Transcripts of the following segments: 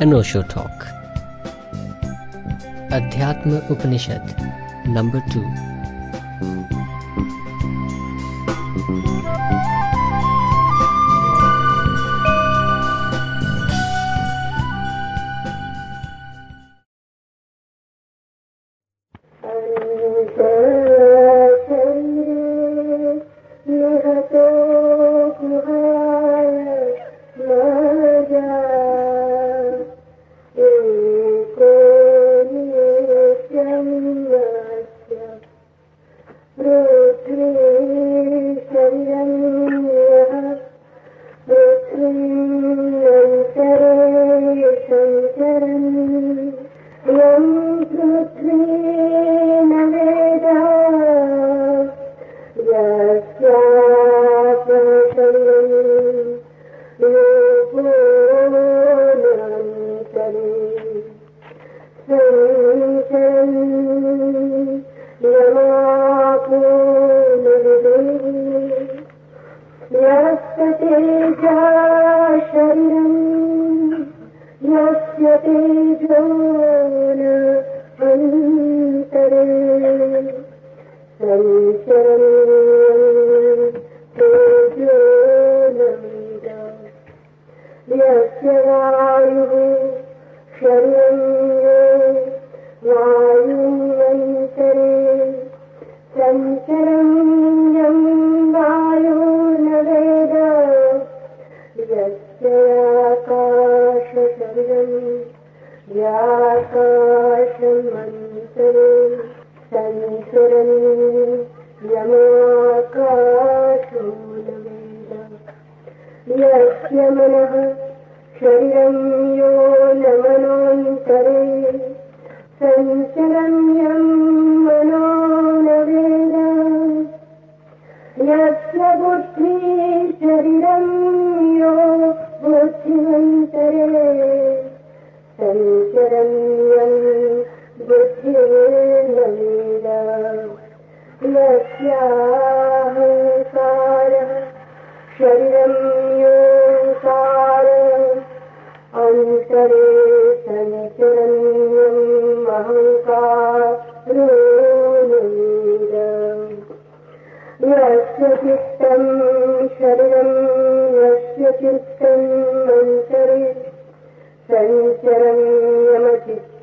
अनोशो talk अध्यात्म उपनिषद number two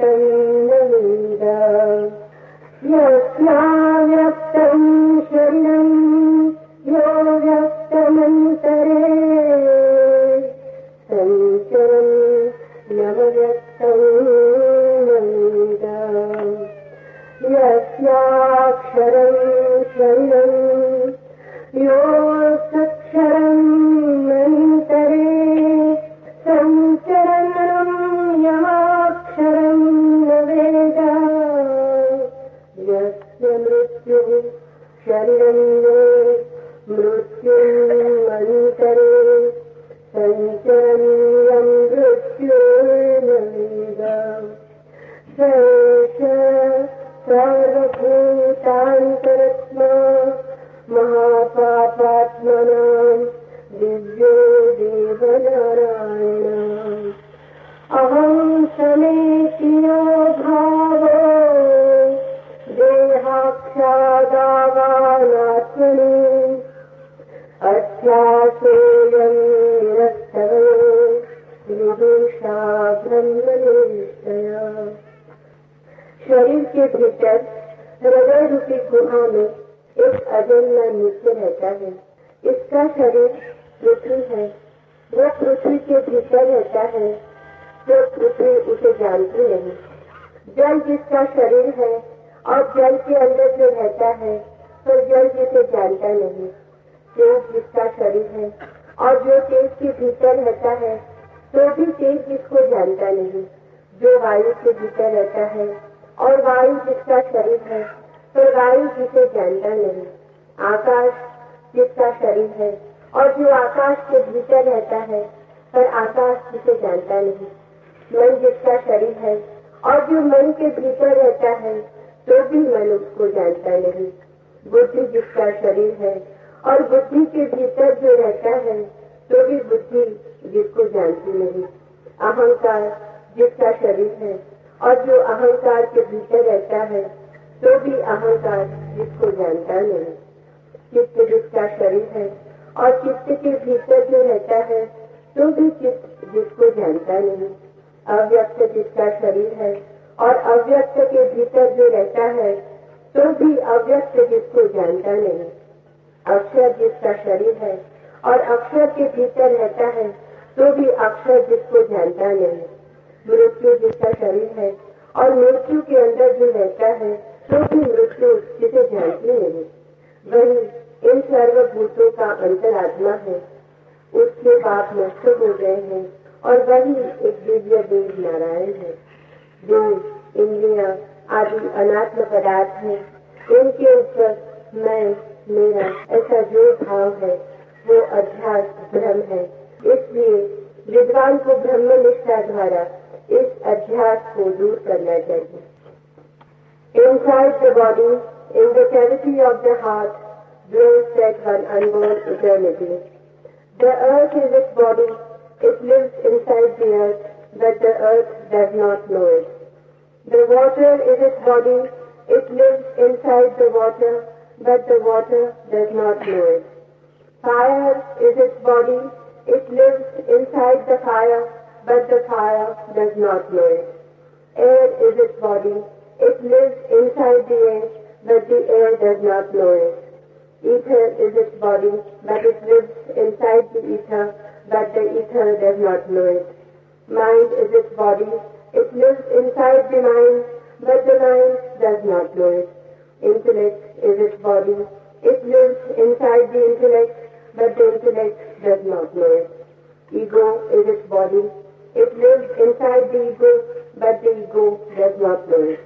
तो इन सर्वभूतों का अंतर अंतरात्मा है। उसके पाप नष्ट हो गए हैं और वही एक दिव्य देव नारायण है जो इंद्रिया आदि अनात्म पदार्थ है। इनके ऊपर मैं मेरा ऐसा जो भाव है वो अध्यास भ्रम है। इसलिए विद्वान को ब्रह्म निष्ठा द्वारा इस अध्यास को दूर करना चाहिए। Inside the body, in the cavity of the heart, dwells that one unborn eternity. The earth is its body. It lives inside the earth, but the earth does not know it. The water is its body. It lives inside the water, but the water does not know it. Fire is its body. It lives inside the fire, but the fire does not know it. Air is its body. It lives inside the air, but the air does not know it. Ether is its body, but it lives inside the ether, but the ether does not know it. Mind is its body, it lives inside the mind, but the mind does not know it. Intellect is its body, it lives inside the intellect, but the intellect does not know it. Ego is its body, it lives inside the ego, but the ego does not know it.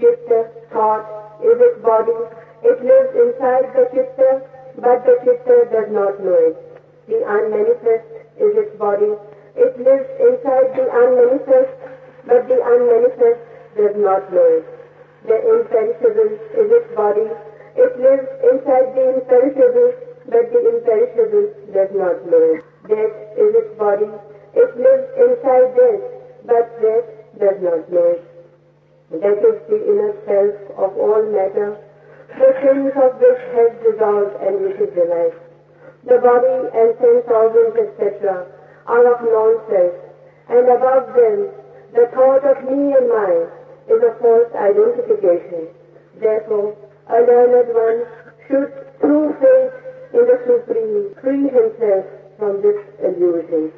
Chitta, thought, is its body, it lives inside the chitta, but the chitta does not know it. The unmanifest is its body. It lives inside the unmanifest, but the unmanifest does not know it. The imperishable is its body. It lives inside the imperishable, but the imperishable does not know it. Death is its body. It lives inside death, but death does not know it. That is the inner self of all matter the sins of which has dissolved and which is realized. The body and sense organs, etc., are of non-self, and above them, the thought of me and mine is a false identification. Therefore, a learned one should, through faith in the Supreme, free himself from this illusion.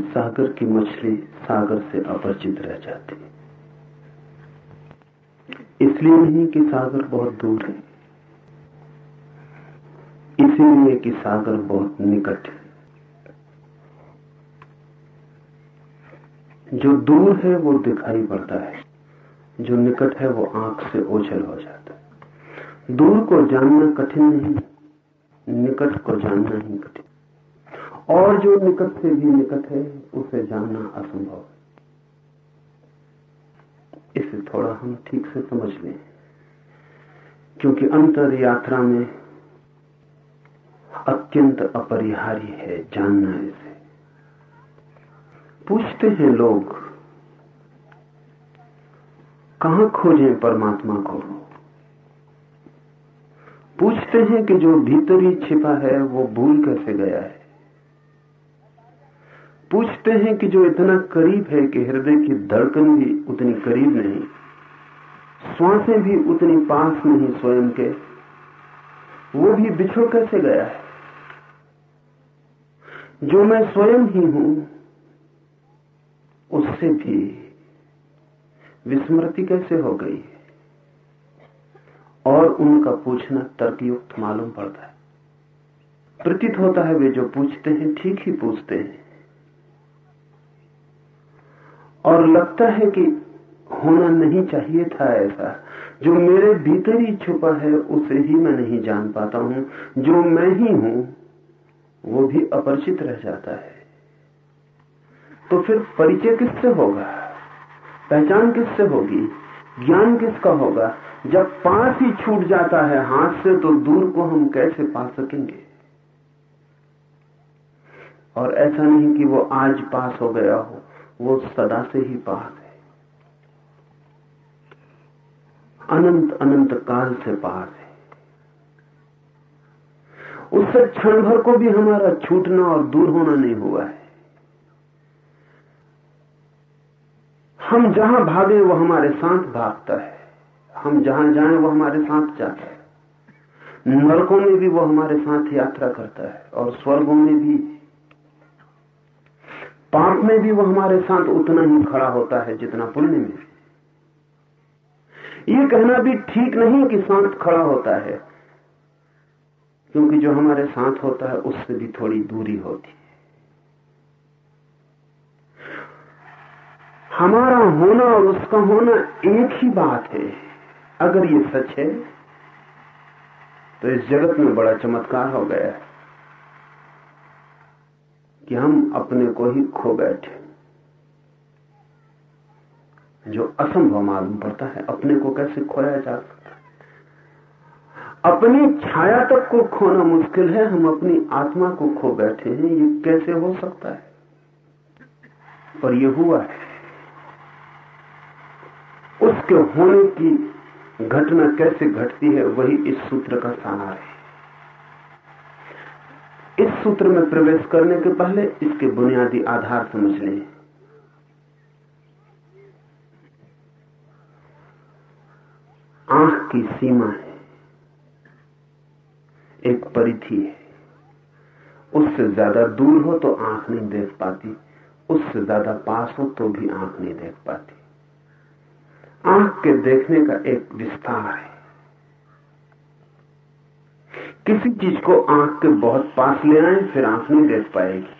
सागर की मछली सागर से अपरिचित रह जाती इसलिए नहीं कि सागर बहुत दूर है। इसीलिए कि सागर बहुत निकट है। जो दूर है, वो दिखाई पड़ता है। जो निकट है, वो आँख से ओझल हो जाता है। दूर को जानना कठिन नहीं, निकट को जानना ही कठिन। और जो निकट से भी निकट है, उसे जानना असंभव है। इसे थोड़ा हम ठीक से समझ लें, क्योंकि अंतर यात्रा में अत्यंत अपरिहार्य है जानना इसे। पूछते हैं लोग, कहाँ खोजें परमात्मा को? पूछते हैं कि जो भीतर ही छिपा है, वो भूल कैसे गया है? पूछते हैं कि जो इतना करीब है कि हृदय की धड़कन भी उतनी करीब नहीं, श्वासें भी उतनी पास नहीं स्वयं के, वो भी बिछड़ कैसे गया है? जो मैं स्वयं ही हूँ, उससे भी विस्मृति कैसे हो गई है? और उनका पूछना तर्कयुक्त मालूम पड़ता है। प्रतीत होता है वे जो पूछते हैं, ठीक ही पूछते हैं। और लगता है कि होना नहीं चाहिए था ऐसा। जो मेरे भीतर ही छुपा है, उसे ही मैं नहीं जान पाता हूँ। जो मैं ही हूँ, वो भी अपरिचित रह जाता है। तो फिर परिचय किससे होगा? पहचान किससे होगी? ज्ञान किसका होगा? जब पास ही छूट जाता है हाथ से तो दूर को हम कैसे पा सकेंगे? और ऐसा नहीं कि वो आज पास हो गया हो। वो सदा से ही पास है। अनंत अनंत काल से पास है। उससे क्षण भर को भी हमारा छूटना और दूर होना नहीं हुआ है। हम जहाँ भागे, वो हमारे साथ भागता है। हम जहाँ जाएँ, वो हमारे साथ जाता है। नरकों में भी वो हमारे साथ यात्रा करता है और स्वर्गों में भी पाप में भी वो हमारे साथ उतना ही खड़ा होता है जितना पुण्य में ये कहना भी ठीक नहीं कि साथ खड़ा होता है, क्योंकि जो हमारे साथ होता है उससे भी थोड़ी दूरी होती है। हमारा होना और उसका होना एक ही बात है। अगर ये सच है तो इस जगत में बड़ा चमत्कार हो गया है। कि हम अपने को ही खो बैठे। जो असंभव मालूम पड़ता है, अपने को कैसे खोया जा सकता अपनी छाया तक को खोना मुश्किल है, हम अपनी आत्मा को खो बैठे हैं, ये कैसे हो सकता है? और ये हुआ है। उसके होने की घटना कैसे घटती है, वही इस सूत्र का सार है। इस सूत्र में प्रवेश करने के पहले इसके बुनियादी आधार समझ लें। आँख की सीमा है, एक परिधि है। उससे ज़्यादा दूर हो तो आँख नहीं देख पाती, उससे ज़्यादा पास हो तो भी आँख नहीं देख पाती। आँख के देखने का एक विस्तार है। किसी चीज़ को आँख के बहुत पास ले आए फिर आँख नहीं देख पाएगी।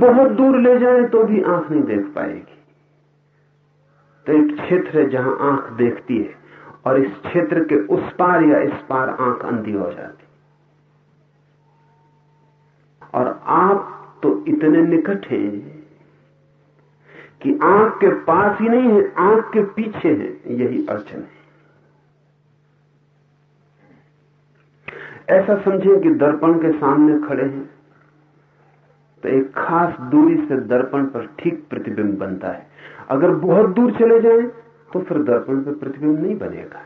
बहुत दूर ले जाए तो भी आँख नहीं देख पाएगी। तो एक क्षेत्र है जहाँ आँख देखती है, और इस क्षेत्र के उस पार या इस पार आँख अंधी हो जाती। और आप तो इतने निकट हैं कि आँख के पास ही नहीं है, आँख के पीछे है, यही अड़चन है। ऐसा समझे कि दर्पण के सामने खड़े हैं तो एक खास दूरी से दर्पण पर ठीक प्रतिबिंब बनता है। अगर बहुत दूर चले जाएँ तो फिर दर्पण पर प्रतिबिंब नहीं बनेगा।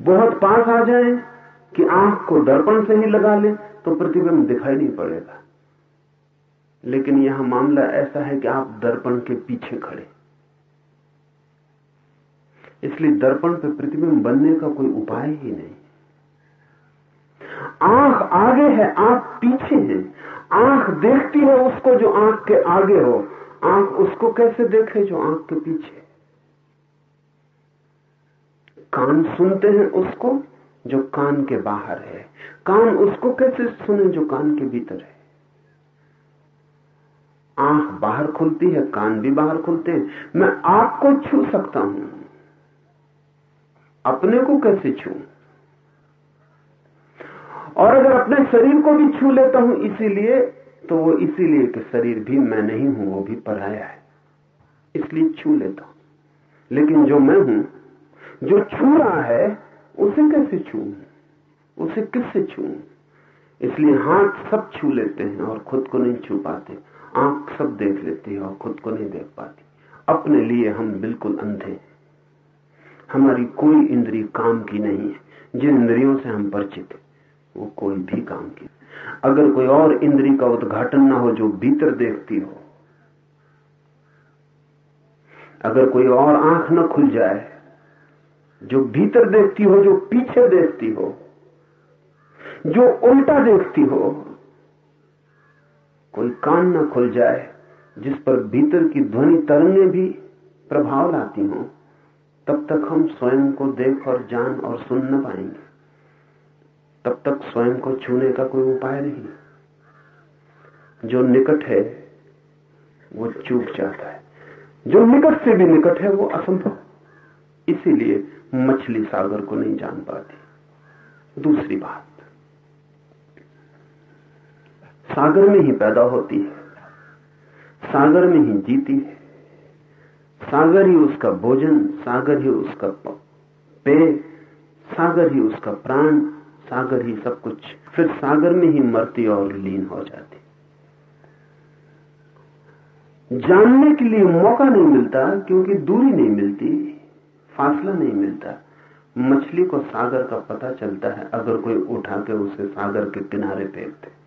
बहुत पास आ जाए कि आँख को दर्पण से ही लगा ले तो प्रतिबिंब दिखाई नहीं पड़ेगा। लेकिन यह मामला ऐसा है कि आप दर्पण के पीछे खड़े इसलिए दर्पण पर प्रतिबिंब बनने का कोई उपाय ही नहीं। आँख आगे है, आँख पीछे है। आँख देखती है उसको जो आँख के आगे हो। आँख उसको कैसे देखे जो आँख के पीछे कान सुनते हैं उसको जो कान के बाहर है। कान उसको कैसे सुने जो कान के भीतर है? आँख बाहर खुलती है, कान भी बाहर खुलते हैं। मैं आपको छू सकता हूँ। अपने को कैसे छू? और अगर अपने शरीर को भी छू लेता हूँ इसीलिए तो वो इसीलिए कि शरीर भी मैं नहीं हूँ, वो भी पराया है। इसलिए छू लेता हूँ। लेकिन जो मैं हूँ, जो छू रहा है, उसे कैसे छू? उसे किससे छू? इसलिए हाथ सब छू लेते हैं और खुद को नहीं छू पाते। आँख सब देख लेती है और खुद को नहीं देख पाती। अपने लिए हम बिल्कुल अंधे हमारी कोई इंद्री काम की नहीं है। जिन इंद्रियों से हम परिचित हैं। वो कोई भी काम की। अगर कोई और इंद्री का उद्घाटन ना हो, जो भीतर देखती हो, अगर कोई और आँख न खुल जाए, जो भीतर देखती हो, जो पीछे देखती हो, जो उल्टा देखती हो, कोई कान ना खुल जाए, जिस पर भीतर की ध्वनि तरंगे भी प्रभाव लाती हो, तब तक हम स्वयं को देख और जान और सुन न पाएँगे। तब तक स्वयं को छूने का कोई उपाय नहीं। जो निकट है, वो चूक जाता है। जो निकट से भी निकट है, वो असंभव। इसीलिए मछली सागर को नहीं जान पाती। दूसरी बात, सागर में ही पैदा होती है। सागर में ही जीती है। सागर ही उसका भोजन, सागर ही उसका पेय, सागर ही उसका प्राण सागर ही सब कुछ। फिर सागर में ही मरती और लीन हो जाती। जानने के लिए मौका नहीं मिलता, क्योंकि दूरी नहीं मिलती, फासला नहीं मिलता। मछली को सागर का पता चलता है, अगर कोई उठा के उसे सागर के किनारे फेंक दे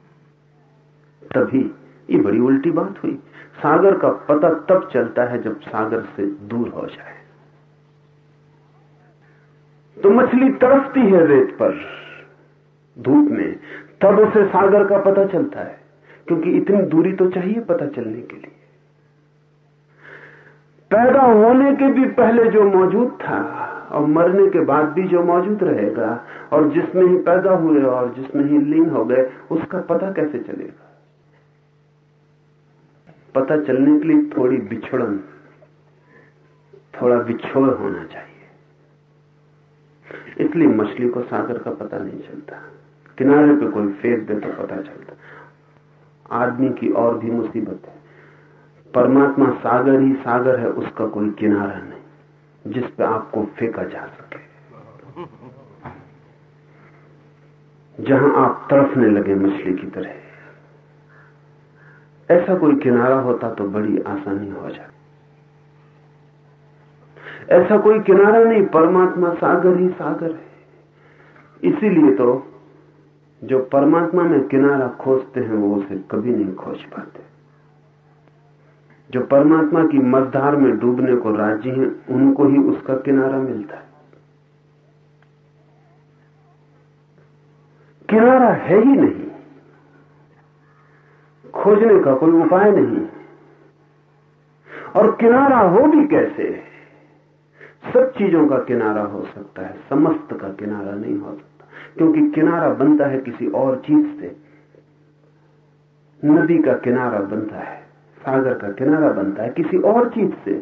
तभी ये बड़ी उल्टी बात हुई। सागर का पता तब चलता है जब सागर से दूर हो जाए। तो मछली तरसती है रेत पर। धूप में, तब उसे सागर का पता चलता है, क्योंकि इतनी दूरी तो चाहिए पता चलने के लिए। पैदा होने के भी पहले जो मौजूद था, और मरने के बाद भी जो मौजूद रहेगा, और जिसमें ही पैदा हुए और जिसमें ही लीन हो गए, उसका पता कैसे चलेगा? पता चलने के लिए थोड़ी बिछड़न, थोड़ा बिछोड़ होना चाहिए। इसलिए मछली को सागर का पता नहीं चलता। किनारे पे कोई फेंक दे तो पता चलता। आदमी की और भी मुसीबत है। परमात्मा सागर ही सागर है, उसका कोई किनारा नहीं, जिस पे आपको फेंका जा सके। जहाँ आप तड़फने लगे मछली की तरह। ऐसा कोई किनारा होता तो बड़ी आसानी हो जाती। ऐसा कोई किनारा नहीं, परमात्मा सागर ही सागर है। इसीलिए तो जो परमात्मा में किनारा खोजते हैं, वो उसे कभी नहीं खोज पाते। जो परमात्मा की मझधार में डूबने को राज़ी हैं, उनको ही उसका किनारा मिलता है। किनारा है ही नहीं। खोजने का कोई उपाय नहीं। और किनारा हो भी कैसे? सब चीज़ों का किनारा हो सकता है, समस्त का किनारा नहीं हो सकता। क्योंकि किनारा बनता है किसी और चीज़ से। नदी का किनारा बनता है, सागर का किनारा बनता है किसी और चीज़ से।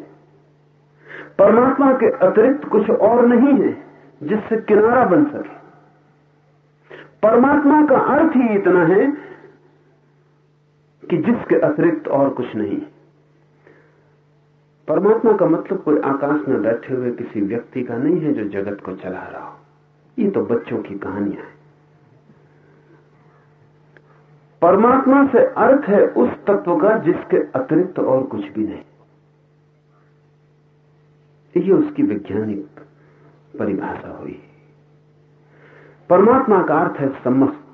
परमात्मा के अतिरिक्त कुछ और नहीं है जिससे किनारा बन सके। परमात्मा का अर्थ ही इतना है कि जिसके अतिरिक्त और कुछ नहीं। परमात्मा का मतलब कोई आकाश में बैठे हुए किसी व्यक्ति का नहीं है जो जगत को चला रहा हो। ये तो बच्चों की कहानियाँ हैं। परमात्मा से अर्थ है उस तत्व का जिसके अतिरिक्त और कुछ भी नहीं। ये उसकी वैज्ञानिक परिभाषा हुई। परमात्मा का अर्थ है समस्त,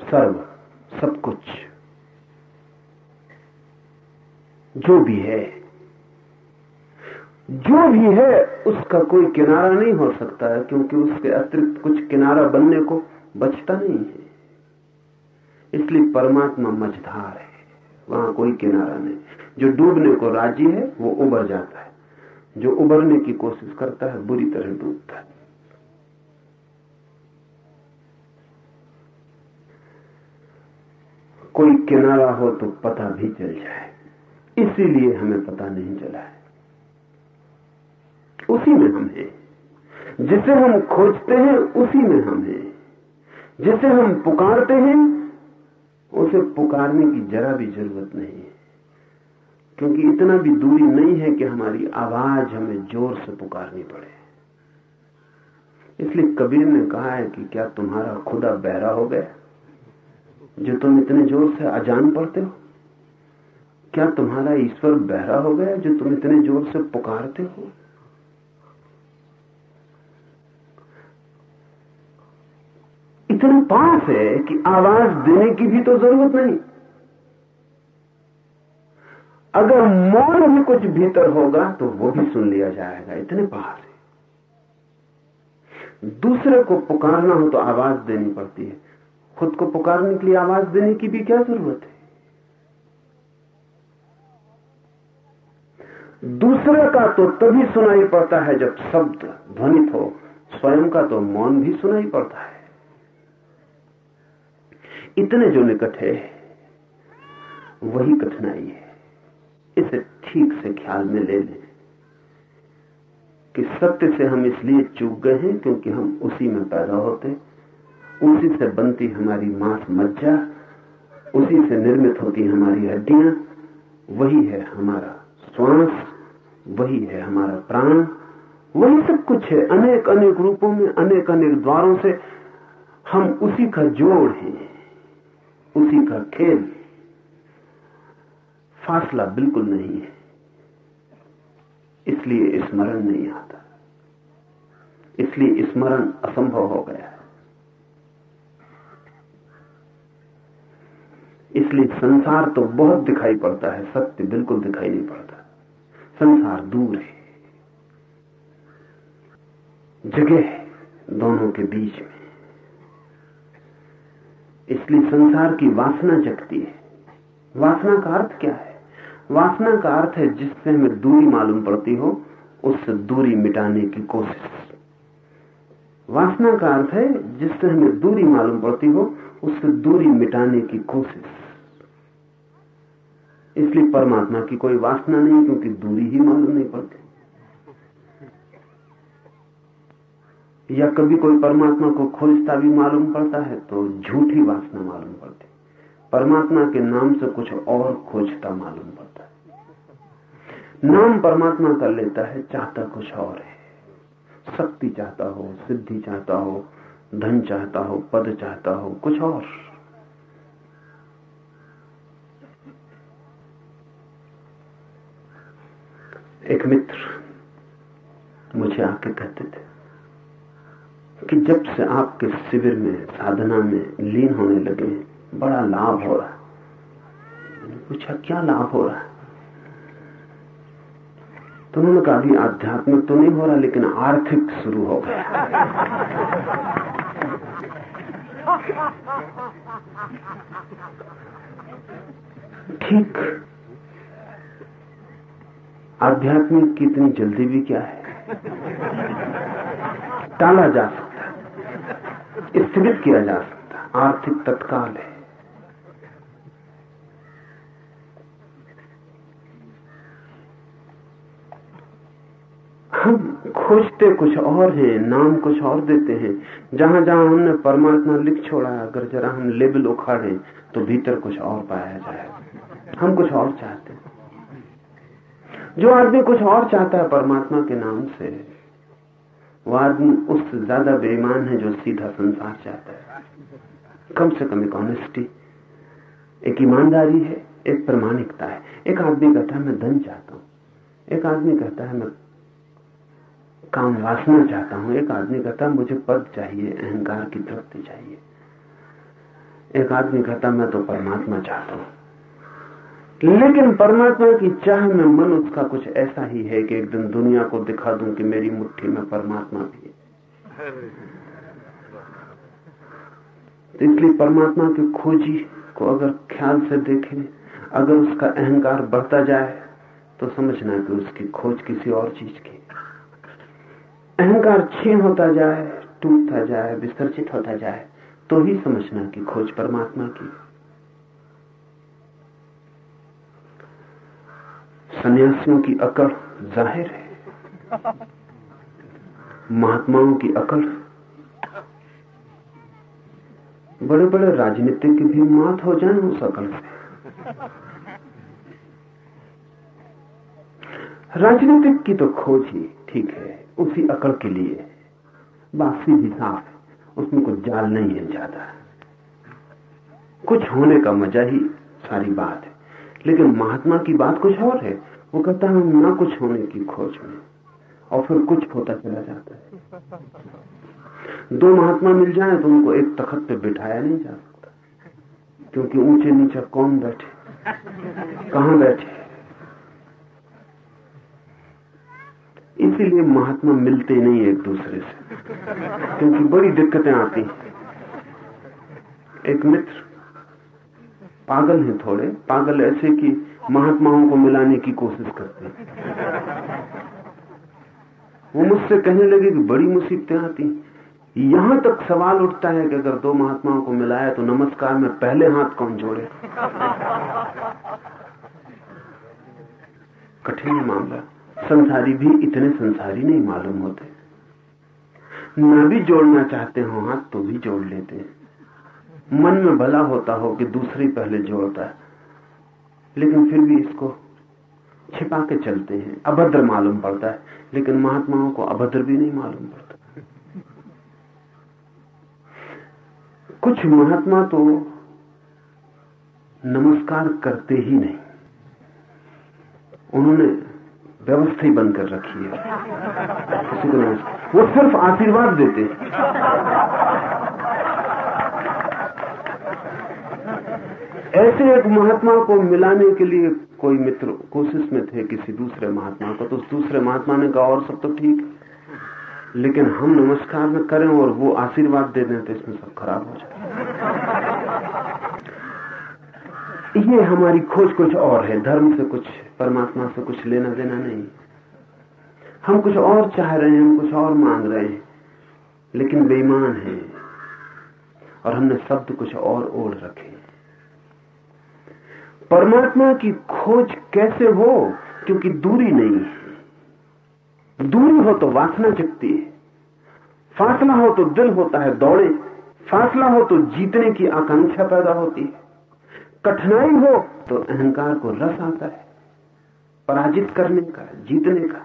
सर्व, सब कुछ। जो भी है जो भी है, उसका कोई किनारा नहीं हो सकता है, क्योंकि उसके अतिरिक्त कुछ किनारा बनने को बचता नहीं है। इसलिए परमात्मा मझधार है, वहाँ कोई किनारा नहीं। जो डूबने को राज़ी है, वो उबर जाता है। जो उबरने की कोशिश करता है, बुरी तरह डूबता है। कोई किनारा हो तो पता भी चल जाए। इसीलिए हमें पता नहीं चला है। उसी में हम हैं। जिसे हम खोजते हैं, उसी में हम हैं। जिसे हम पुकारते हैं, उसे पुकारने की जरा भी ज़रूरत नहीं है। क्योंकि इतना भी दूरी नहीं है कि हमारी आवाज़ हमें ज़ोर से पुकारनी पड़े। इसलिए कबीर ने कहा है कि क्या तुम्हारा खुदा बहरा हो गया? जो तुम इतने ज़ोर से अजान पढ़ते हो? क्या तुम्हारा ईश्वर बहरा हो गया जो तुम इतने ज़ोर से पुकारते हो? इतने पास है कि आवाज़ देने की भी तो ज़रूरत नहीं। अगर मौन भी कुछ भीतर होगा तो वो भी सुन लिया जाएगा। इतने पास है। दूसरे को पुकारना हो तो आवाज़ देनी पड़ती है। खुद को पुकारने के लिए आवाज़ देने की भी क्या ज़रूरत है? दूसरे का तो तभी सुनाई पड़ता है जब शब्द ध्वनित हो। स्वयं का तो मौन भी सुनाई पड़ता है। इतने जो निकट है, वही कठिनाई है। इसे ठीक से ख्याल में ले लें कि सत्य से हम इसलिए चूक गए हैं क्योंकि हम उसी में पैदा होते उसी से बनती हमारी मांस मज्जा, उसी से निर्मित होती हमारी हड्डियाँ, वही है हमारा श्वास, वही है हमारा प्राण, वही सब कुछ है। अनेक अनेक रूपों में अनेक अनेक द्वारों से हम उसी का जोड़ हैं। उसी का खेल फासला बिल्कुल नहीं है। इसलिए स्मरण नहीं आता। इसलिए स्मरण असंभव हो गया। है इसलिए संसार तो बहुत दिखाई पड़ता है, सत्य बिल्कुल दिखाई नहीं पड़ता। संसार दूर है। जगह दोनों के बीच में। इसलिए संसार की वासना जगती है। वासना का अर्थ क्या है? वासना का अर्थ है जिससे हमें दूरी मालूम पड़ती हो, उससे दूरी मिटाने की कोशिश। वासना का अर्थ है जिससे हमें दूरी मालूम पड़ती हो, उससे दूरी मिटाने की कोशिश। इसलिए परमात्मा की कोई वासना नहीं, क्योंकि दूरी ही मालूम नहीं पड़ती। या कभी कोई परमात्मा को खोजता भी मालूम पड़ता है तो झूठी वासना मालूम पड़ती परमात्मा के नाम से कुछ और खोजता मालूम पड़ता है। नाम परमात्मा कर लेता है, चाहता कुछ और है। शक्ति चाहता हो, सिद्धि चाहता हो, धन चाहता हो, पद चाहता हो, कुछ और। एक मित्र मुझे आके कहते थे कि जब से आपके शिविर में, साधना में लीन होने लगे, बड़ा लाभ हो रहा है। पूछा, क्या लाभ हो रहा तो उन्होंने कहा, अभी आध्यात्मिक तो नहीं हो रहा, लेकिन आर्थिक शुरू हो गया। ठीक। आध्यात्मिक की इतनी जल्दी भी क्या है? टाला जा सकता स्थगित किया जा सकता आर्थिक तत्काल है। हम खोजते कुछ और हैं, नाम कुछ और देते हैं। जहाँ जहाँ हमने परमात्मा लिख छोड़ा अगर जरा हम लेबल उखाड़े तो भीतर कुछ और पाया जाए हम कुछ और चाहते हैं। जो आदमी कुछ और चाहता है, परमात्मा के नाम से वो आदमी उससे ज़्यादा बेईमान है जो सीधा संसार चाहता है। कम से कम एक ऑनेस्टी एक ईमानदारी है, एक प्रमाणिकता है। एक आदमी कहता है, मैं धन चाहता हूँ। एक आदमी कहता है, मैं काम वासना चाहता हूँ। एक आदमी कहता है, मुझे पद चाहिए, अहंकार की तृप्ति चाहिए। एक आदमी कहता मैं तो परमात्मा चाहता हूँ। लेकिन परमात्मा की चाह में मन उसका कुछ ऐसा ही है कि एक दिन दुनिया को दिखा दूँ कि मेरी मुट्ठी में परमात्मा भी है। तो इसलिए परमात्मा की खोजी को अगर ख्याल से देखें, अगर उसका अहंकार बढ़ता जाए तो समझना कि उसकी खोज किसी और चीज़ की अहंकार छीन होता जाए, टूटता जाए, विसर्जित होता जाए तो ही समझना कि खोज परमात्मा की सन्यासियों की अकड़ ज़ाहिर है। महात्माओं की अकड़ बड़े बड़े राजनीतिक भी मात हो जाए उस अकल से। राजनीतिक की तो खोज ही ठीक है, उसी अकल के लिए। बात सीधी साफ़ है, उसमें कुछ जाल नहीं है ज़्यादा। कुछ होने का मज़ा ही सारी बात है, लेकिन महात्मा की बात कुछ और है। वो कहता है, ना, कुछ होने की खोज में। और फिर कुछ होता चला जाता है। दो महात्मा मिल जाए तो उनको एक तखत पे बिठाया नहीं जा सकता। क्योंकि ऊँचे नीचे कौन बैठे? कहा बैठे? इसीलिए महात्मा मिलते नहीं एक दूसरे से। क्योंकि बड़ी दिक्कतें आती एक मित्र, पागल हैं थोड़े। पागल ऐसे कि महात्माओं को मिलाने की कोशिश करते हैं। वो मुझसे कहने लगे कि बड़ी मुसीबतें आती यहाँ तक सवाल उठता है कि अगर दो महात्माओं को मिलाया तो नमस्कार में पहले हाथ कौन जोड़े? कठिन मामला। संसारी भी इतने संसारी नहीं मालूम होते। न भी जोड़ना चाहते हो, हाथ तो भी जोड़ लेते। हैं मन में भला होता हो कि दूसरी पहले जोड़ता है। लेकिन फिर भी इसको छिपा के चलते हैं। अभद्र मालूम पड़ता है, लेकिन महात्माओं को अभद्र भी नहीं मालूम पड़ता। कुछ महात्मा तो नमस्कार करते ही नहीं। उन्होंने व्यवस्था ही बंद कर रखी है। को नमस्कार वो सिर्फ़ आशीर्वाद देते ऐसे एक महात्मा को मिलाने के लिए कोई मित्र कोशिश में थे किसी दूसरे महात्मा को तो उस दूसरे महात्मा ने कहा, और सब तो ठीक। लेकिन हम नमस्कार में करें और वो आशीर्वाद दे दें तो इसमें सब खराब हो जाए। ये हमारी खोज कुछ और है। धर्म से कुछ, परमात्मा से कुछ लेना देना नहीं। हम कुछ और चाह रहे हैं, हम कुछ और मांग रहे हैं, लेकिन बेईमान है और हमने शब्द कुछ और ओढ़ रखे परमात्मा की खोज कैसे हो? क्योंकि दूरी नहीं है। दूरी हो तो वासना जगती है। फासला हो तो दिल होता है दौड़े। फासला हो तो जीतने की आकांक्षा पैदा होती है। कठिनाई हो तो अहंकार को रस आता है। पराजित करने का, जीतने का।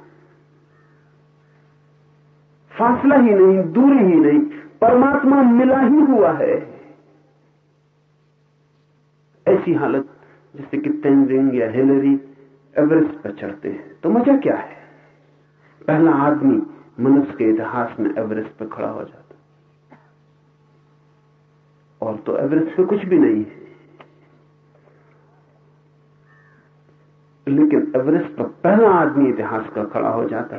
फासला ही नहीं, दूरी ही नहीं, परमात्मा मिला ही हुआ है। ऐसी हालत जैसे कि तेंजिंग या हिलरी एवरेस्ट पर चढ़ते हैं। तो मज़ा क्या है? पहला आदमी मनुष्य के इतिहास में एवरेस्ट पर खड़ा हो जाता और तो एवरेस्ट पे कुछ भी नहीं है। लेकिन एवरेस्ट पर पहला आदमी इतिहास का खड़ा हो जाता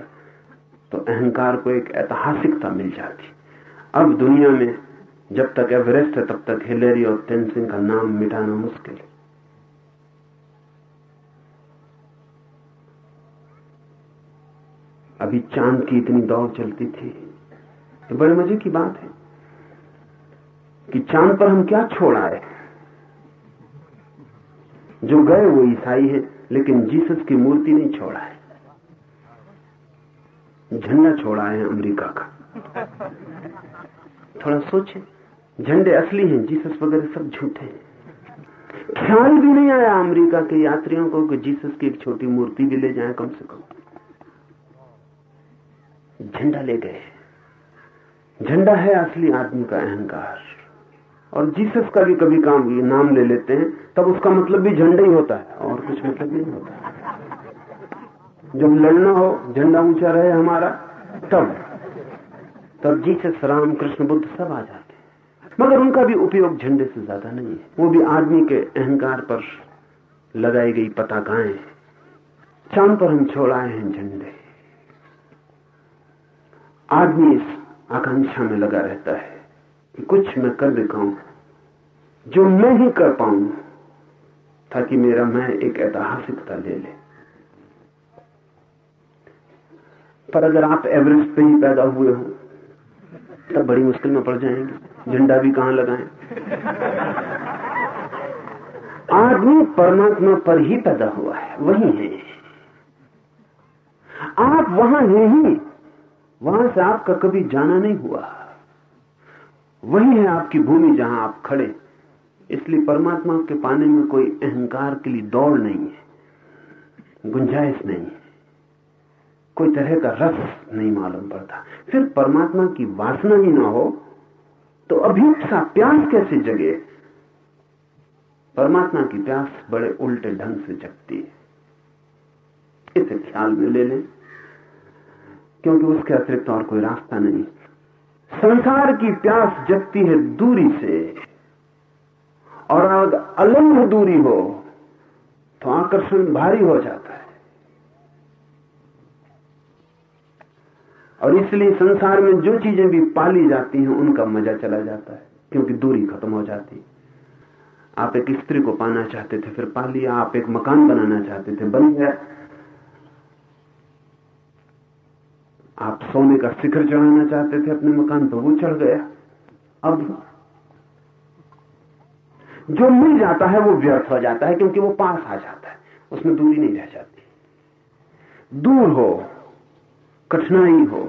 तो अहंकार को एक ऐतिहासिकता मिल जाती। अब दुनिया में जब तक एवरेस्ट है, तब तक हिलेरी और तेंसिंग का नाम मिटाना मुश्किल है। अभी चाँद की इतनी दौड़ चलती थी। ये बड़े मज़े की बात है कि चाँद पर हम क्या छोड़ आए जो गए वो ईसाई है, लेकिन जीसस की मूर्ति नहीं छोड़ा है झंडा छोड़ा है अमेरिका का। थोड़ा सोचे झंडे असली हैं, जीसस वगैरह सब झूठे हैं। ख्याल भी नहीं आया अमेरिका के यात्रियों को कि जीसस की एक छोटी मूर्ति भी ले जाए कम से कम। झंडा ले गए। झंडा है असली आदमी का अहंकार। और जीसस का भी कभी काम नाम ले लेते हैं, तब उसका मतलब भी झंडा ही होता है, और कुछ मतलब नहीं होता। जब लड़ना हो, झंडा ऊँचा रहे हमारा, तब तब जीसस राम कृष्ण बुद्ध सब आ जाते हैं। मगर उनका भी उपयोग झंडे से ज़्यादा नहीं है। वो भी आदमी के अहंकार पर लगाई गई पताकाएँ। चाँद पर हम छोड़ाए हैं झंडे। आदमी इस आकांक्षा में लगा रहता है कि कुछ मैं कर दिखाऊँ जो मैं ही कर पाऊँ, ताकि मेरा मैं एक ऐतिहासिकता ले ले। पर अगर आप एवरेस्ट पे ही पैदा हुए हो, तब बड़ी मुश्किल में पड़ जाएँगे। झंडा भी कहाँ लगाएँ? आदमी परमात्मा पर ही पैदा हुआ है, वही है। आप वहाँ हैं ही वहाँ से आपका कभी जाना नहीं हुआ। वही है आपकी भूमि जहाँ आप खड़े। इसलिए परमात्मा के पाने में कोई अहंकार के लिए दौड़ नहीं है, गुंजाइश नहीं है। कोई तरह का रस नहीं मालूम पड़ता। फिर परमात्मा की वासना ही ना हो तो अभिप्सा प्यास कैसे जगे? परमात्मा की प्यास बड़े उल्टे ढंग से जगती है। इसे ख्याल में ले लें। क्योंकि उसके अतिरिक्त और कोई रास्ता नहीं। संसार की प्यास जगती है दूरी से। और अगर अलंग दूरी हो तो आकर्षण भारी हो जाता है। और इसलिए संसार में जो चीज़ें भी पाली जाती हैं, उनका मज़ा चला जाता है, क्योंकि दूरी खत्म हो जाती। है आप एक स्त्री को पाना चाहते थे, फिर पा लिया आप एक मकान बनाना चाहते थे, बन गया। आप सोने का शिखर चढ़ाना चाहते थे, अपने मकान पर वो चढ़ गया। अब जो मिल जाता है, वो व्यर्थ हो जाता है, क्योंकि वो पास आ जाता है। उसमें दूरी नहीं रह जाती। दूर हो, कठिनाई हो,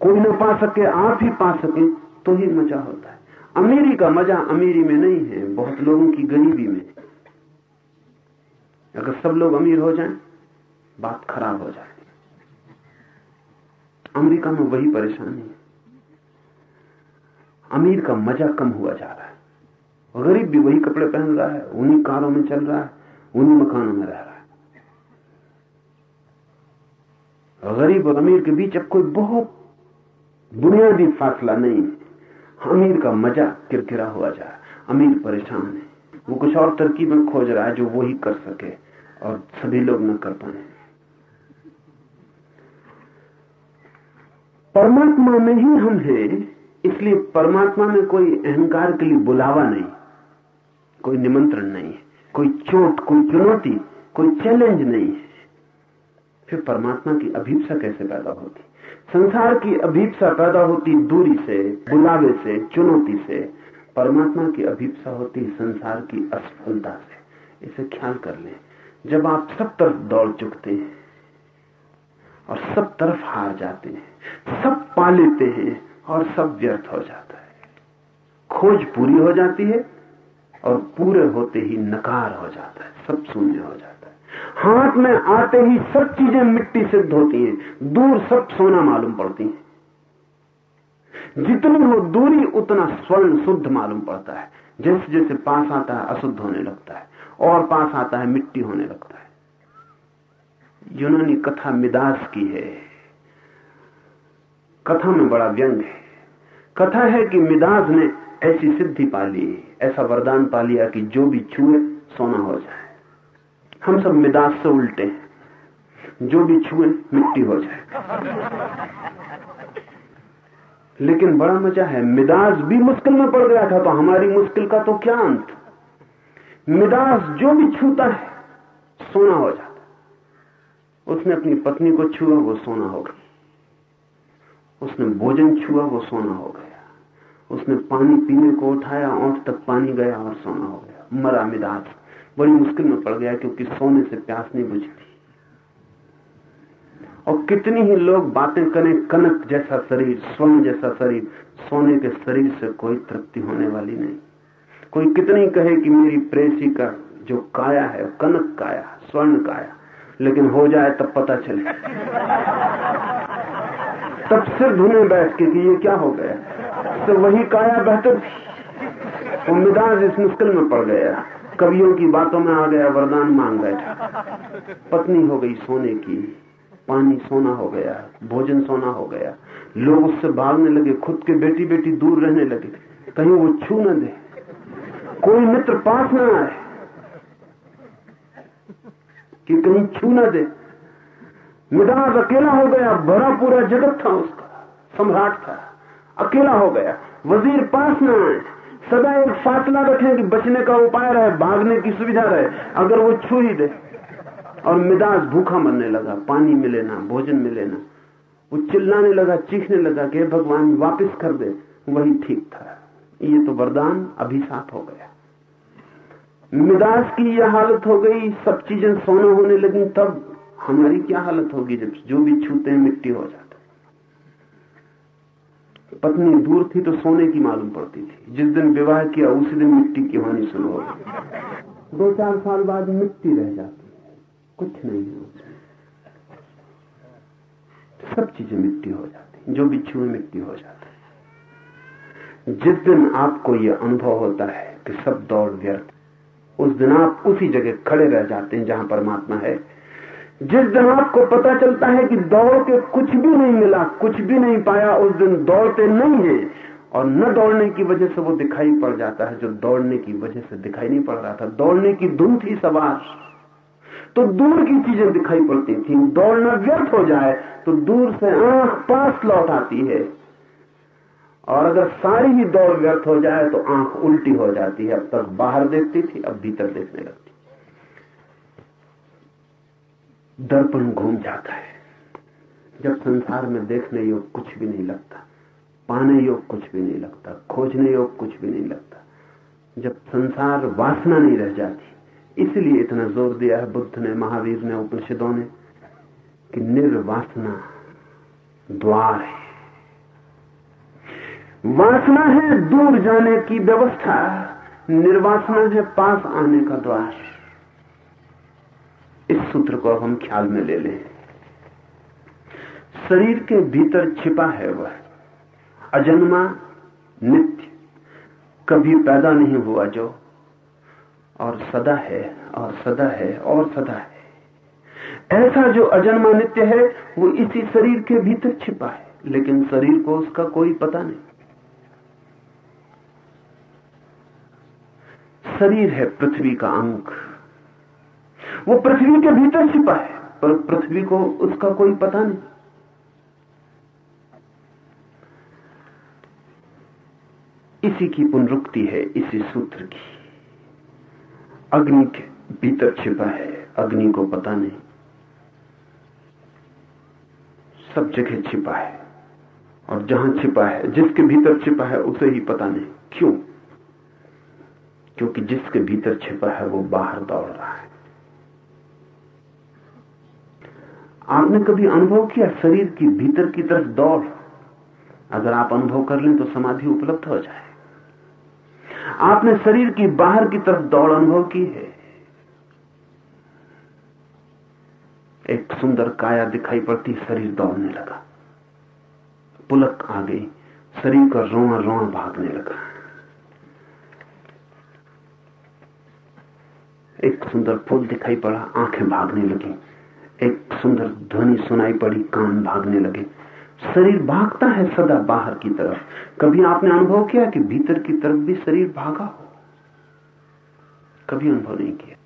कोई ना पा सके, आप ही पा सके तो ही मज़ा होता है। अमीरी का मज़ा अमीरी में नहीं है, बहुत लोगों की गरीबी में। अगर सब लोग अमीर हो जाएँ, बात खराब हो जाती अमेरिका में वही परेशानी है। अमीर का मज़ा कम हुआ जा रहा है। गरीब भी वही कपड़े पहन रहा है, उन्हीं कारों में चल रहा है, उन्हीं मकानों में रह रहा है। गरीब और अमीर के बीच अब कोई बहुत बुनियादी फासला नहीं है। अमीर का मज़ा किरकिरा हुआ जा रहा है। अमीर परेशान है। वो कुछ और तरकीबें खोज रहा है जो वो ही कर सके और सभी लोग न कर पाए। परमात्मा में ही हम हैं, इसलिए परमात्मा में कोई अहंकार के लिए बुलावा नहीं, कोई निमंत्रण नहीं है, कोई चोट, कोई चुनौती, कोई चैलेंज नहीं है। फिर परमात्मा की अभीपसा कैसे पैदा होती? संसार की अभीपसा पैदा होती दूरी से, बुलावे से, चुनौती से। परमात्मा की अभीपसा होती संसार की असफलता से। इसे ख्याल कर लें। जब आप सब तरफ़ दौड़ चुकते हैं और सब तरफ़ हार जाते हैं। सब पा लेते हैं और सब व्यर्थ हो जाता है। खोज पूरी हो जाती है और पूरे होते ही नकार हो जाता है। सब शून्य हो जाता है। हाथ में आते ही सब चीज़ें मिट्टी सिद्ध होती हैं। दूर सब सोना मालूम पड़ती है। जितनी हो दूरी, उतना स्वर्ण शुद्ध मालूम पड़ता है। जैसे जैसे पास आता है, अशुद्ध होने लगता है। और पास आता है, मिट्टी होने लगता है। यूनानी कथा मिदास की है। कथा में बड़ा व्यंग है। कथा है कि मिदास ने ऐसी सिद्धि पा ली, ऐसा वरदान पा लिया कि जो भी छुए, सोना हो जाए। हम सब मिदास से उल्टे हैं। जो भी छुए, मिट्टी हो जाए। लेकिन बड़ा मज़ा है, मिदास भी मुश्किल में पड़ गया था तो हमारी मुश्किल का तो क्या अंत? मिदास जो भी छूता है, सोना हो जाता। उसने अपनी पत्नी को छुआ, वो सोना हो गया। उसने भोजन छुआ, वो सोना हो गया। उसने पानी पीने को उठाया ओंठ तक पानी गया और सोना हो गया। मरा मिदास बड़ी मुश्किल में पड़ गया क्योंकि सोने से प्यास नहीं बुझती। और कितनी ही लोग बातें करें, कनक जैसा शरीर, स्वर्ण जैसा शरीर, सोने के शरीर से कोई तृप्ति होने वाली नहीं। कोई कितनी कहे कि मेरी प्रेसी का जो काया है, कनक काया, स्वर्ण काया लेकिन हो जाए तब पता चले तब सिर धुने बैठ के कि ये क्या हो गया? तो वही काया बेहतर थी। इस मुश्किल में पड़ गया। कवियों की बातों में आ गया, वरदान मांग बैठा। पत्नी हो गई सोने की। पानी सोना हो गया, भोजन सोना हो गया। लोग उससे भागने लगे, खुद के बेटी बेटी दूर रहने लगे। कहीं वो छू न दे। कोई मित्र पास न आए। कि कहीं छू न दे? मिजाज अकेला हो गया, भरा पूरा जगत था उसका, सम्राट था। अकेला हो गया, वज़ीर पास न आए। सदा एक फासला रखे कि बचने का उपाय रहे, भागने की सुविधा रहे, अगर वो छू ही दे। और मिदास भूखा मरने लगा, पानी मिले ना, भोजन मिले ना। वो चिल्लाने लगा, चीखने लगा कि भगवान, वापस कर दे। वही ठीक था। ये तो वरदान अभिशाप हो गया। मिदास की यह हालत हो गई, सब चीज़ें सोना होने लगी, तब हमारी क्या हालत होगी जब जो भी छूते हैं, मिट्टी हो जाता पत्नी दूर थी तो सोने की मालूम पड़ती थी। जिस दिन विवाह किया, उसी दिन मिट्टी की होनी शुरू हो गई दो चार साल बाद मिट्टी रह जाती कुछ नहीं है सब चीज़ें मिट्टी हो जाती जो भी छुए, मिट्टी हो जाती जिस दिन आपको यह अनुभव होता है कि सब दौड़ व्यर्थ उस दिन आप उसी जगह खड़े रह जाते हैं जहाँ परमात्मा है। जिस दिन आपको पता चलता है कि दौड़ के कुछ भी नहीं मिला, कुछ भी नहीं पाया, उस दिन दौड़ते नहीं है। और न दौड़ने की वजह से वो दिखाई पड़ जाता है जो दौड़ने की वजह से दिखाई नहीं पड़ रहा था। दौड़ने की धुन थी सवार। तो दूर की चीज़ें दिखाई पड़ती थी। दौड़ना व्यर्थ हो जाए तो दूर से आँख पास लौट आती है। और अगर सारी ही दौड़ व्यर्थ हो जाए तो आँख उल्टी हो जाती है। अब तक बाहर देखती थी, अब भीतर देखने लगती। दर्पण घूम जाता है। जब संसार में देखने योग कुछ भी नहीं लगता, पाने योग कुछ भी नहीं लगता, खोजने योग कुछ भी नहीं लगता। जब संसार वासना नहीं रह जाती, इसलिए इतना ज़ोर दिया है बुद्ध ने, महावीर ने, उपनिषदों ने कि निर्वासना द्वार है। वासना है दूर जाने की व्यवस्था, निर्वासना है पास आने का द्वार। इस सूत्र को हम ख्याल में ले लें। शरीर के भीतर छिपा है वह। अजन्मा, नित्य, कभी पैदा नहीं हुआ जो, और सदा है, और सदा है, और सदा है। ऐसा जो अजन्मा, नित्य है, वो इसी शरीर के भीतर छिपा है, लेकिन शरीर को उसका कोई पता नहीं। शरीर है पृथ्वी का अंक वो पृथ्वी के भीतर छिपा है, पर पृथ्वी को उसका कोई पता नहीं। इसी की पुनरुक्ति है इसी सूत्र की। अग्नि के भीतर छिपा है, अग्नि को पता नहीं। सब जगह छिपा है, और जहाँ छिपा है, जिसके भीतर छिपा है, उसे ही पता नहीं। क्यों? क्योंकि जिसके भीतर छिपा है, वो बाहर दौड़ रहा है। आपने कभी अनुभव किया, शरीर की भीतर की तरफ़ दौड़? अगर आप अनुभव कर लें तो समाधि उपलब्ध हो जाए। आपने शरीर की बाहर की तरफ़ दौड़ अनुभव की है? एक सुंदर काया दिखाई पड़ती, शरीर दौड़ने लगा। पुलक आ गई, शरीर का रोआ रोआ भागने लगा। एक सुंदर फूल दिखाई पड़ा, आँखें भागने लगी। एक सुंदर ध्वनि सुनाई पड़ी, कान भागने लगे। शरीर भागता है सदा बाहर की तरफ़। कभी आपने अनुभव किया कि भीतर की तरफ़ भी शरीर भागा हो? कभी अनुभव नहीं किया।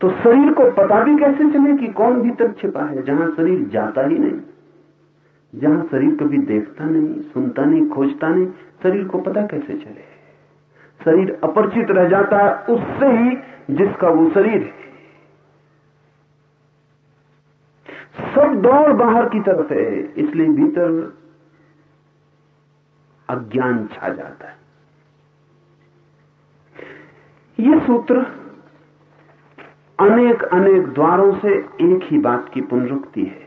तो शरीर को पता भी कैसे चले कि कौन भीतर छिपा है? जहाँ शरीर जाता ही नहीं, जहाँ शरीर कभी देखता नहीं, सुनता नहीं, खोजता नहीं, शरीर को पता कैसे चले? शरीर अपरिचित रह जाता है, उससे ही जिसका वो शरीर है। सब दौड़ बाहर की तरफ़ है, इसलिए भीतर अज्ञान छा जाता है। ये सूत्र अनेक अनेक द्वारों से एक ही बात की पुनरुक्ति है।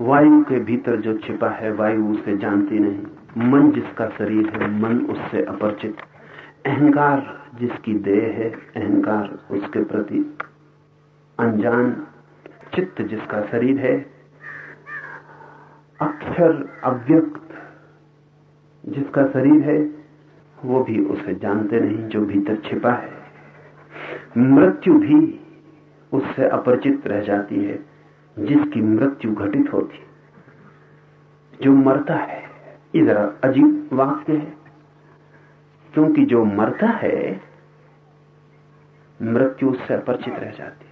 वायु के भीतर जो छिपा है, वायु उसे जानती नहीं। मन जिसका शरीर है, मन उससे अपरिचित। अहंकार जिसकी देह है, अहंकार उसके प्रति अनजान। चित्त जिसका शरीर है, अक्षर अव्यक्त जिसका शरीर है, वो भी उसे जानते नहीं, जो भीतर छिपा है। मृत्यु भी उससे अपरिचित रह जाती है, जिसकी मृत्यु घटित होती जो मरता है इधर अजीब वाक्य है। क्योंकि जो मरता है, मृत्यु उससे अपरिचित रह जाती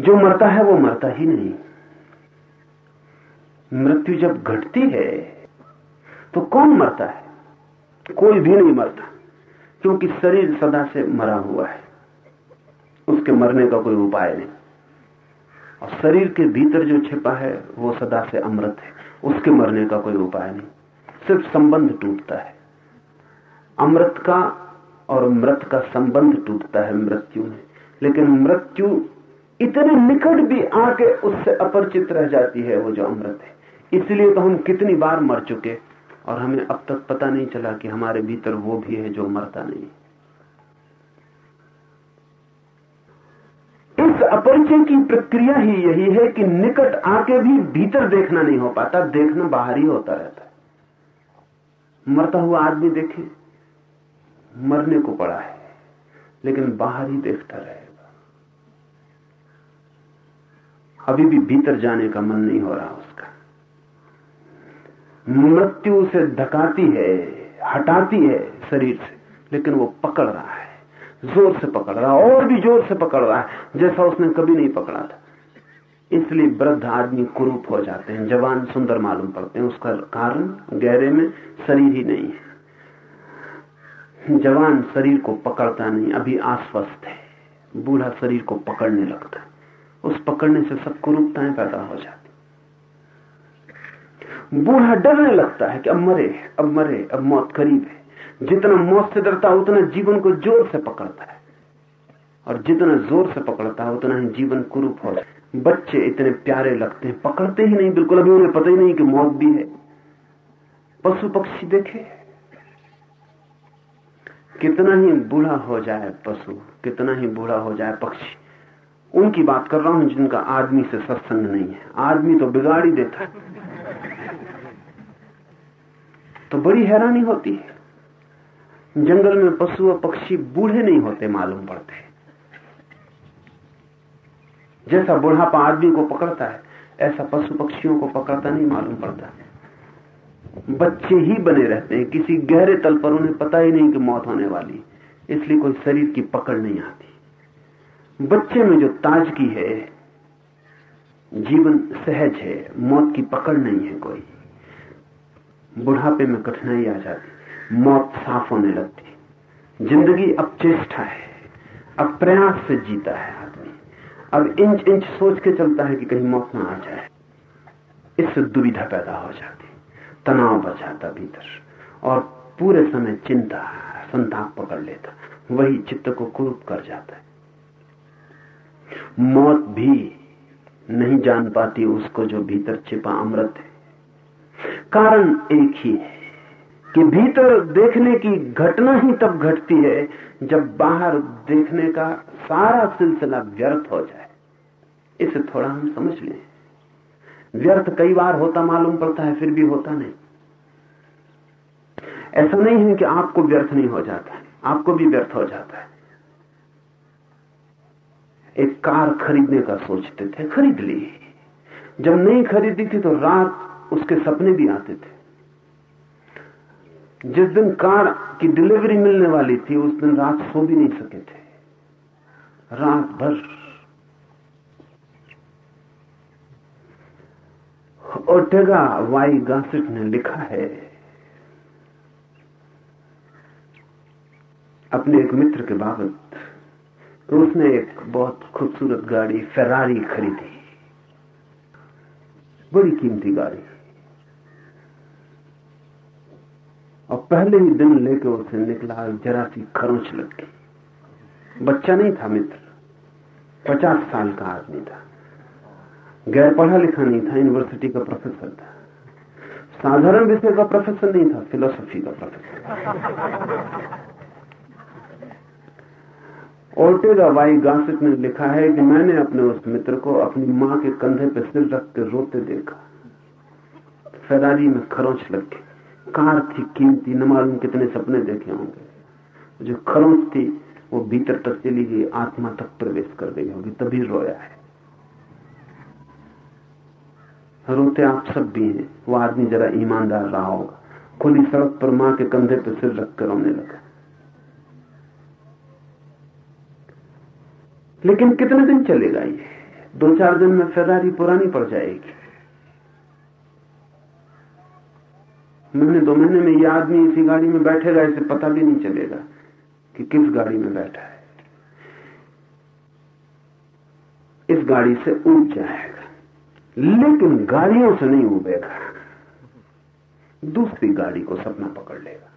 जो मरता है, वो मरता ही नहीं। मृत्यु जब घटती है तो कौन मरता है? कोई भी नहीं मरता, क्योंकि शरीर सदा से मरा हुआ है। उसके मरने का कोई उपाय नहीं। और शरीर के भीतर जो छिपा है, वो सदा से अमृत है। उसके मरने का कोई उपाय नहीं। सिर्फ़ संबंध टूटता है। अमृत का और मृत का संबंध टूटता है, मृत्यु में। लेकिन मृत्यु इतने निकट भी आके उससे अपरिचित रह जाती है, वो जो अमृत है। इसलिए तो हम कितनी बार मर चुके और हमें अब तक पता नहीं चला कि हमारे भीतर वो भी है जो मरता नहीं इस अपरिचय की प्रक्रिया ही यही है कि निकट आके भी भीतर देखना नहीं हो पाता, देखना बाहर ही होता रहता है। मरता हुआ आदमी देखे, मरने को पड़ा है, लेकिन बाहर ही देखता रहेगा। अभी भी भीतर जाने का मन नहीं हो रहा उसका। मृत्यु उसे धकाती है, हटाती है शरीर से, लेकिन वो पकड़ रहा है। ज़ोर से पकड़ रहा, और भी ज़ोर से पकड़ रहा है जैसा उसने कभी नहीं पकड़ा था। इसलिए वृद्ध आदमी कुरूप हो जाते हैं, जवान सुंदर मालूम पड़ते हैं, उसका कारण गहरे में शरीर ही नहीं है। जवान शरीर को पकड़ता नहीं, अभी आश्वस्त है, बूढ़ा शरीर को पकड़ने लगता है। उस पकड़ने से सब कुरूपताएँ पैदा हो जाती बूढ़ा डरने लगता है कि अब मरे अब मरे, अब मौत करीब है। जितना मौत से डरता है, उतना जीवन को ज़ोर से पकड़ता है। और जितना ज़ोर से पकड़ता है, उतना ही जीवन कुरूप हो जाए बच्चे इतने प्यारे लगते हैं, पकड़ते ही नहीं, बिल्कुल। अभी उन्हें पता ही नहीं कि मौत भी है। पशु पक्षी देखे। कितना ही बूढ़ा हो जाए पशु, कितना ही बूढ़ा हो जाए पक्षी, उनकी बात कर रहा हूँ, जिनका आदमी से सत्संग नहीं है। आदमी तो बिगाड़ ही देता तो बड़ी हैरानी होती है। जंगल में पशु और पक्षी बूढ़े नहीं होते, मालूम पड़ते जैसा बुढ़ापा आदमी को पकड़ता है, ऐसा पशु पक्षियों को पकड़ता नहीं, मालूम पड़ता बच्चे ही बने रहते हैं, किसी गहरे तल पर उन्हें पता ही नहीं कि मौत होने वाली इसलिए कोई शरीर की पकड़ नहीं आती। बच्चे में जो ताजगी है, जीवन सहज है, मौत की पकड़ नहीं है कोई। बुढ़ापे में कठिनाई आ जाती मौत साफ़ होने लगती ज़िंदगी अब चेष्टा है, अब प्रयास से जीता है आदमी। अब इंच इंच सोच के चलता है कि कहीं मौत ना आ जाए। इससे दुविधा पैदा हो जाती तनाव बचाता भीतर। और पूरे समय चिंता, संताप पकड़ लेता वही चित्त को कुरूप कर जाता है। मौत भी नहीं जान पाती उसको जो भीतर छिपा अमृत है। कारण एक ही है। कि भीतर देखने की घटना ही तब घटती है जब बाहर देखने का सारा सिलसिला व्यर्थ हो जाए। इसे थोड़ा हम समझ लें। व्यर्थ कई बार होता मालूम पड़ता है, फिर भी होता नहीं। ऐसा नहीं है कि आपको व्यर्थ नहीं हो जाता है, आपको भी व्यर्थ हो जाता है। एक कार खरीदने का सोचते थे, खरीद ली। जब नहीं खरीदी थी तो रात उसके सपने भी आते थे। जिस दिन कार की डिलीवरी मिलने वाली थी, उस दिन रात सो भी नहीं सके थे। रात भर। ओटेगा वाई गासिट ने लिखा है, अपने एक मित्र के बाबत। तो उसने एक बहुत खूबसूरत गाड़ी फेरारी खरीदी। बड़ी कीमती गाड़ी। और पहले ही दिन लेके उसे निकला, जरा सी खरोच लग गई। बच्चा नहीं था मित्र। पचास साल का आदमी था। गैर पढ़ा लिखा नहीं था यूनिवर्सिटी का प्रोफेसर था। साधारण विषय का प्रोफेसर नहीं था फिलोसफी का प्रोफेसर ओल्टेगा वाई गासिप ने लिखा है कि मैंने अपने उस मित्र को अपनी माँ के कंधे पर सिर रख के रोते देखा। फेरारी में खरोच लग गई। कार थी, कीमती, न मालूम कितने सपने देखे होंगे। जो खरोच थी, वो भीतर तक चली गई, आत्मा तक प्रवेश कर गई होगी, तभी रोया है। रोते आप सब भी हैं, वो आदमी जरा ईमानदार रहा होगा। खुली सड़क पर माँ के कंधे पर सिर रख कर रोने लगा। लेकिन कितने दिन चलेगा ये? दो चार दिन में फेरारी पुरानी पड़ जाएगी। महीने दो महीने में ये आदमी इसी गाड़ी में बैठेगा इसे पता भी नहीं चलेगा कि किस गाड़ी में बैठा है। इस गाड़ी से उठ जाएगा, लेकिन गाड़ियों से नहीं उबेगा दूसरी गाड़ी को सपना पकड़ लेगा।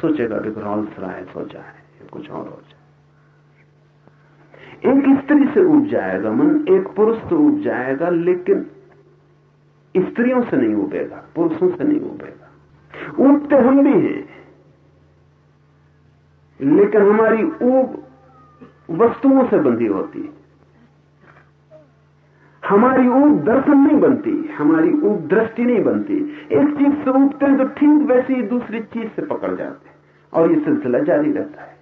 सोचेगा कि रॉल्स रॉयस हो जाए कुछ और हो जाए। एक स्त्री से उब जाएगा मन, एक पुरुष से उब जाएगा, लेकिन स्त्रियों से नहीं उबेगा पुरुषों से नहीं उबेगा उबते हम भी हैं, लेकिन हमारी ऊब वस्तुओं से बंधी होती है। हमारी ऊब दर्शन नहीं बनती, हमारी ऊब दृष्टि नहीं बनती। एक चीज़ से उगते हैं तो ठीक वैसे ही दूसरी चीज़ से पकड़ जाते हैं, और ये सिलसिला जारी रहता है।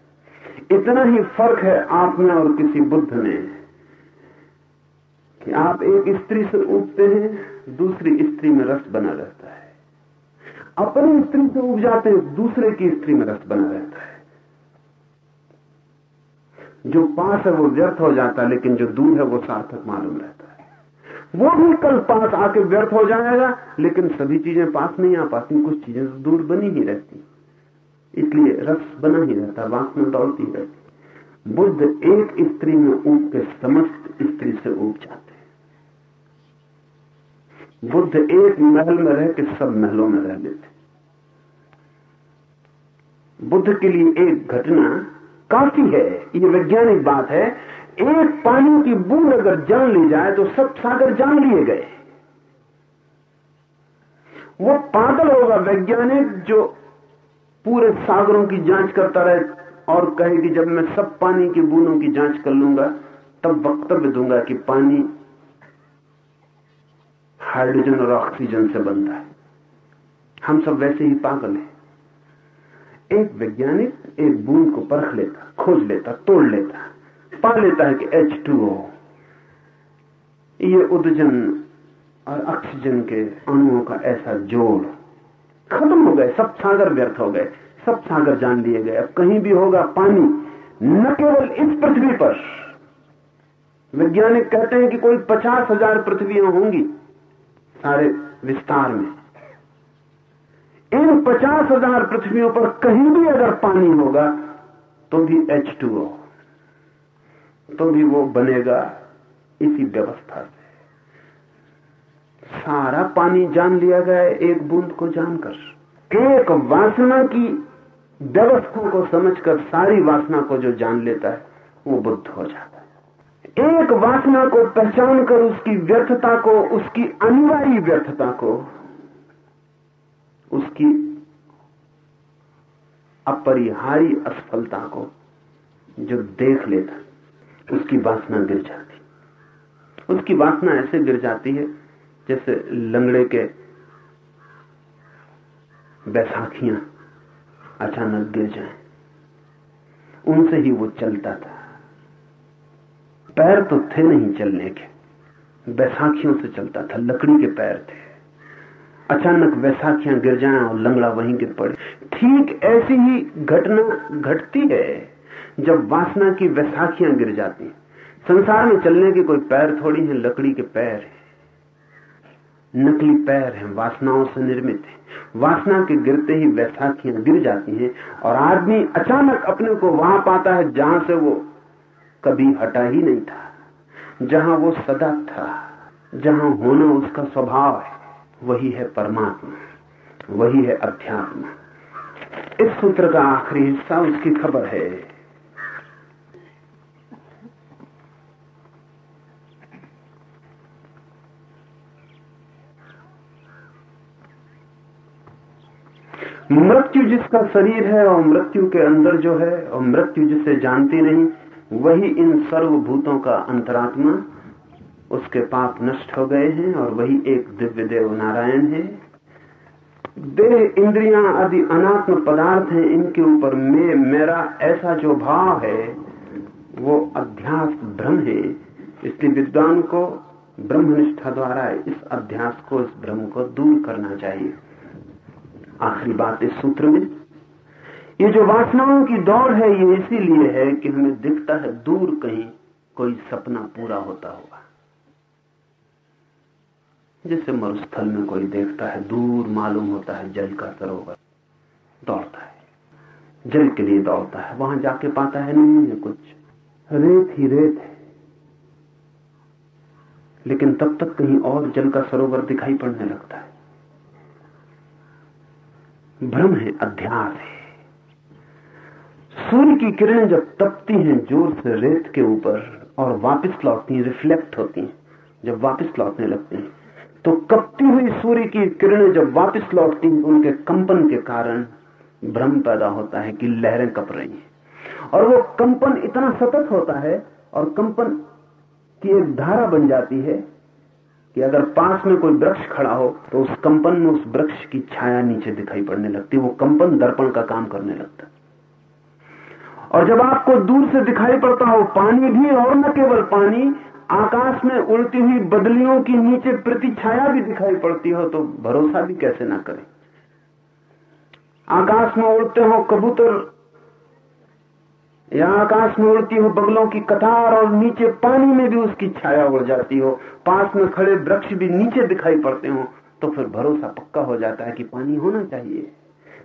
इतना ही फ़र्क है आप में और किसी बुद्ध में कि आप एक स्त्री से उगते हैं दूसरी स्त्री में रस बना रहता है। अपनी स्त्री से उग जाते हैं, दूसरे की स्त्री में रस बना रहता है। जो पास है वो व्यर्थ हो जाता है, लेकिन जो दूर है वो सार्थक मालूम रहता है। वो भी कल पास आके व्यर्थ हो जाएगा, लेकिन सभी चीज़ें पास नहीं आ पाती, कुछ चीज़ें दूर बनी ही रहती। इसलिए रस बना ही रहता वासना दौड़ती रहती। बुद्ध एक स्त्री में ऊब के समस्त स्त्री से ऊब जाते बुद्ध एक महल में रह के सब महलों में रह लेते बुद्ध के लिए एक घटना काफ़ी है, ये वैज्ञानिक बात है। एक पानी की बूंद अगर जान ली जाए तो सब सागर जान लिए गए। वो पागल होगा वैज्ञानिक जो पूरे सागरों की जाँच करता रहे और कहे कि जब मैं सब पानी की बूंदों की जाँच कर लूँगा, तब वक्तव्य दूँगा कि पानी हाइड्रोजन और ऑक्सीजन से बनता है। हम सब वैसे ही पागल हैं। एक वैज्ञानिक एक बूंद को परख लेता, खोज लेता, तोड़ लेता, पा लेता है कि H2O ये उदजन और ऑक्सीजन के अणुओं का ऐसा जोड़ खत्म हो गए, सब सागर व्यर्थ हो गए, सब सागर जान लिए गए। अब कहीं भी होगा पानी, न केवल इस पृथ्वी पर। वैज्ञानिक कहते हैं कि कोई पचास हज़ार पृथ्वियाँ होंगी। सारे विस्तार में। इन पचास हज़ार पृथ्वियों पर कहीं भी अगर पानी होगा तो भी एच टू तो भी वो बनेगा इसी व्यवस्था से। सारा पानी जान लिया गया है एक बूंद को जानकर। एक वासना की व्यवस्था को समझकर सारी वासना को जो जान लेता है, वो बुद्ध हो जाता है। एक वासना को पहचान कर उसकी व्यर्थता को, उसकी अनिवार्य व्यर्थता को, उसकी अपरिहारी असफलता को जो देख लेता, उसकी वासना गिर जाती। उसकी वासना ऐसे गिर जाती है, जैसे लंगड़े के बैसाखियाँ अचानक गिर जाएँ। उनसे ही वो चलता था। पैर तो थे नहीं चलने के। बैसाखियों से चलता था, लकड़ी के पैर थे। अचानक वैसाखियाँ गिर जाएँ और लंगड़ा वहीं गिर पड़े। ठीक ऐसी ही घटना घटती है, जब वासना की वैसाखियाँ गिर जाती संसार में चलने के कोई पैर थोड़ी है, लकड़ी के पैर है। नकली पैर हैं, वासनाओं से निर्मित है। वासना के गिरते ही वैसाखियाँ गिर जाती हैं और आदमी अचानक अपने को वहाँ पाता है, जहाँ से वो कभी हटा ही नहीं था। जहाँ वो सदा था, जहाँ होना उसका स्वभाव है, वही है परमात्मा, वही है अध्यात्म। इस सूत्र का आखिरी हिस्सा उसकी खबर है। मृत्यु जिसका शरीर है और मृत्यु के अंदर जो है, और मृत्यु जिसे जानती नहीं वही इन सर्वभूतों का अंतरात्मा, उसके पाप नष्ट हो गए हैं और वही एक दिव्य देव नारायण है। देह इंद्रियाँ आदि अनात्म पदार्थ हैं, इनके ऊपर मैं, मेरा ऐसा जो भाव है, वो अध्यास भ्रम है। इसलिए विद्वान को ब्रह्मनिष्ठा द्वारा इस अध्यास को, इस भ्रम को दूर करना चाहिए। आखिरी बात इस सूत्र में। ये जो वासनाओं की दौड़ है, ये इसीलिए है कि हमें दिखता है, दूर कहीं कोई सपना पूरा होता होगा। जैसे मरुस्थल में कोई देखता है, दूर मालूम होता है, जल का सरोवर दौड़ता है। जल के लिए दौड़ता है, वहाँ जाके पाता है नहीं है कुछ। रेत ही रेत है। लेकिन तब तक कहीं और जल का सरोवर दिखाई पड़ने लगता है। भ्रम है, अध्यास है। सूर्य की किरणें जब तपती हैं, ज़ोर से रेत के ऊपर और वापस लौटती हैं रिफ्लेक्ट होती हैं, जब वापस लौटने लगती हैं। तो कपती हुई सूर्य की किरणें जब वापस लौटती हैं, उनके कंपन के कारण भ्रम पैदा होता है कि लहरें कप रही हैं। और वो कंपन इतना सतत होता है और कंपन की एक धारा बन जाती है कि अगर पास में कोई वृक्ष खड़ा हो तो उस कंपन में उस वृक्ष की छाया नीचे दिखाई पड़ने लगती है, वो कंपन दर्पण का काम करने लगता और जब आपको दूर से दिखाई पड़ता हो, पानी भी और न केवल पानी, आकाश में उड़ती हुई बदलियों की नीचे प्रति छाया भी दिखाई पड़ती हो तो भरोसा भी कैसे ना करें? आकाश में उड़ते हो कबूतर, या आकाश में उड़ती हो बगलों की कतार और नीचे पानी में भी उसकी छाया उड़ जाती हो, पास में खड़े वृक्ष भी नीचे दिखाई पड़ते हो तो फिर भरोसा पक्का हो जाता है कि पानी होना चाहिए।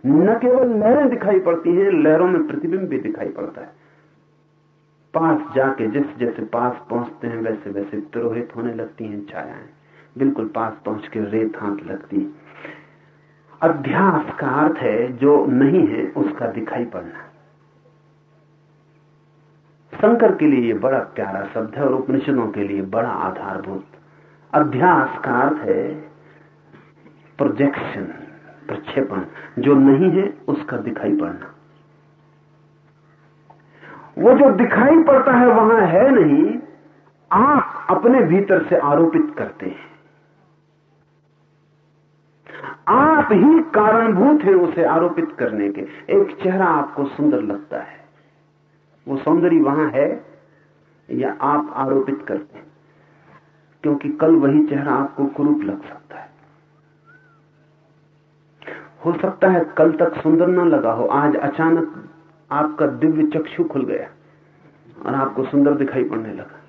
न केवल लहरें दिखाई पड़ती हैं, लहरों में प्रतिबिंब भी दिखाई पड़ता है। पास जाके जिस जैसे पास पहुँचते हैं, वैसे वैसे तिरोहित होने लगती हैं छायाएँ। बिल्कुल पास पहुँच के रेत हाथ लगती अध्यास का अर्थ है, जो नहीं है, उसका दिखाई पड़ना। शंकर के लिए ये बड़ा प्यारा शब्द है और उपनिषदों के लिए बड़ा आधारभूत। अध्यास का अर्थ है प्रोजेक्शन प्रक्षेपण। जो नहीं है, उसका दिखाई पड़ना। वो जो दिखाई पड़ता है, वहाँ है नहीं आप अपने भीतर से आरोपित करते हैं। आप ही कारणभूत हैं उसे आरोपित करने के। एक चेहरा आपको सुंदर लगता है। वो सौंदर्य वहाँ है, या आप आरोपित करते हैं? क्योंकि कल वही चेहरा आपको कुरूप लग सकता है। हो सकता है, कल तक सुंदर ना लगा हो। आज अचानक आपका दिव्य चक्षु खुल गया और आपको सुंदर दिखाई पड़ने लगा।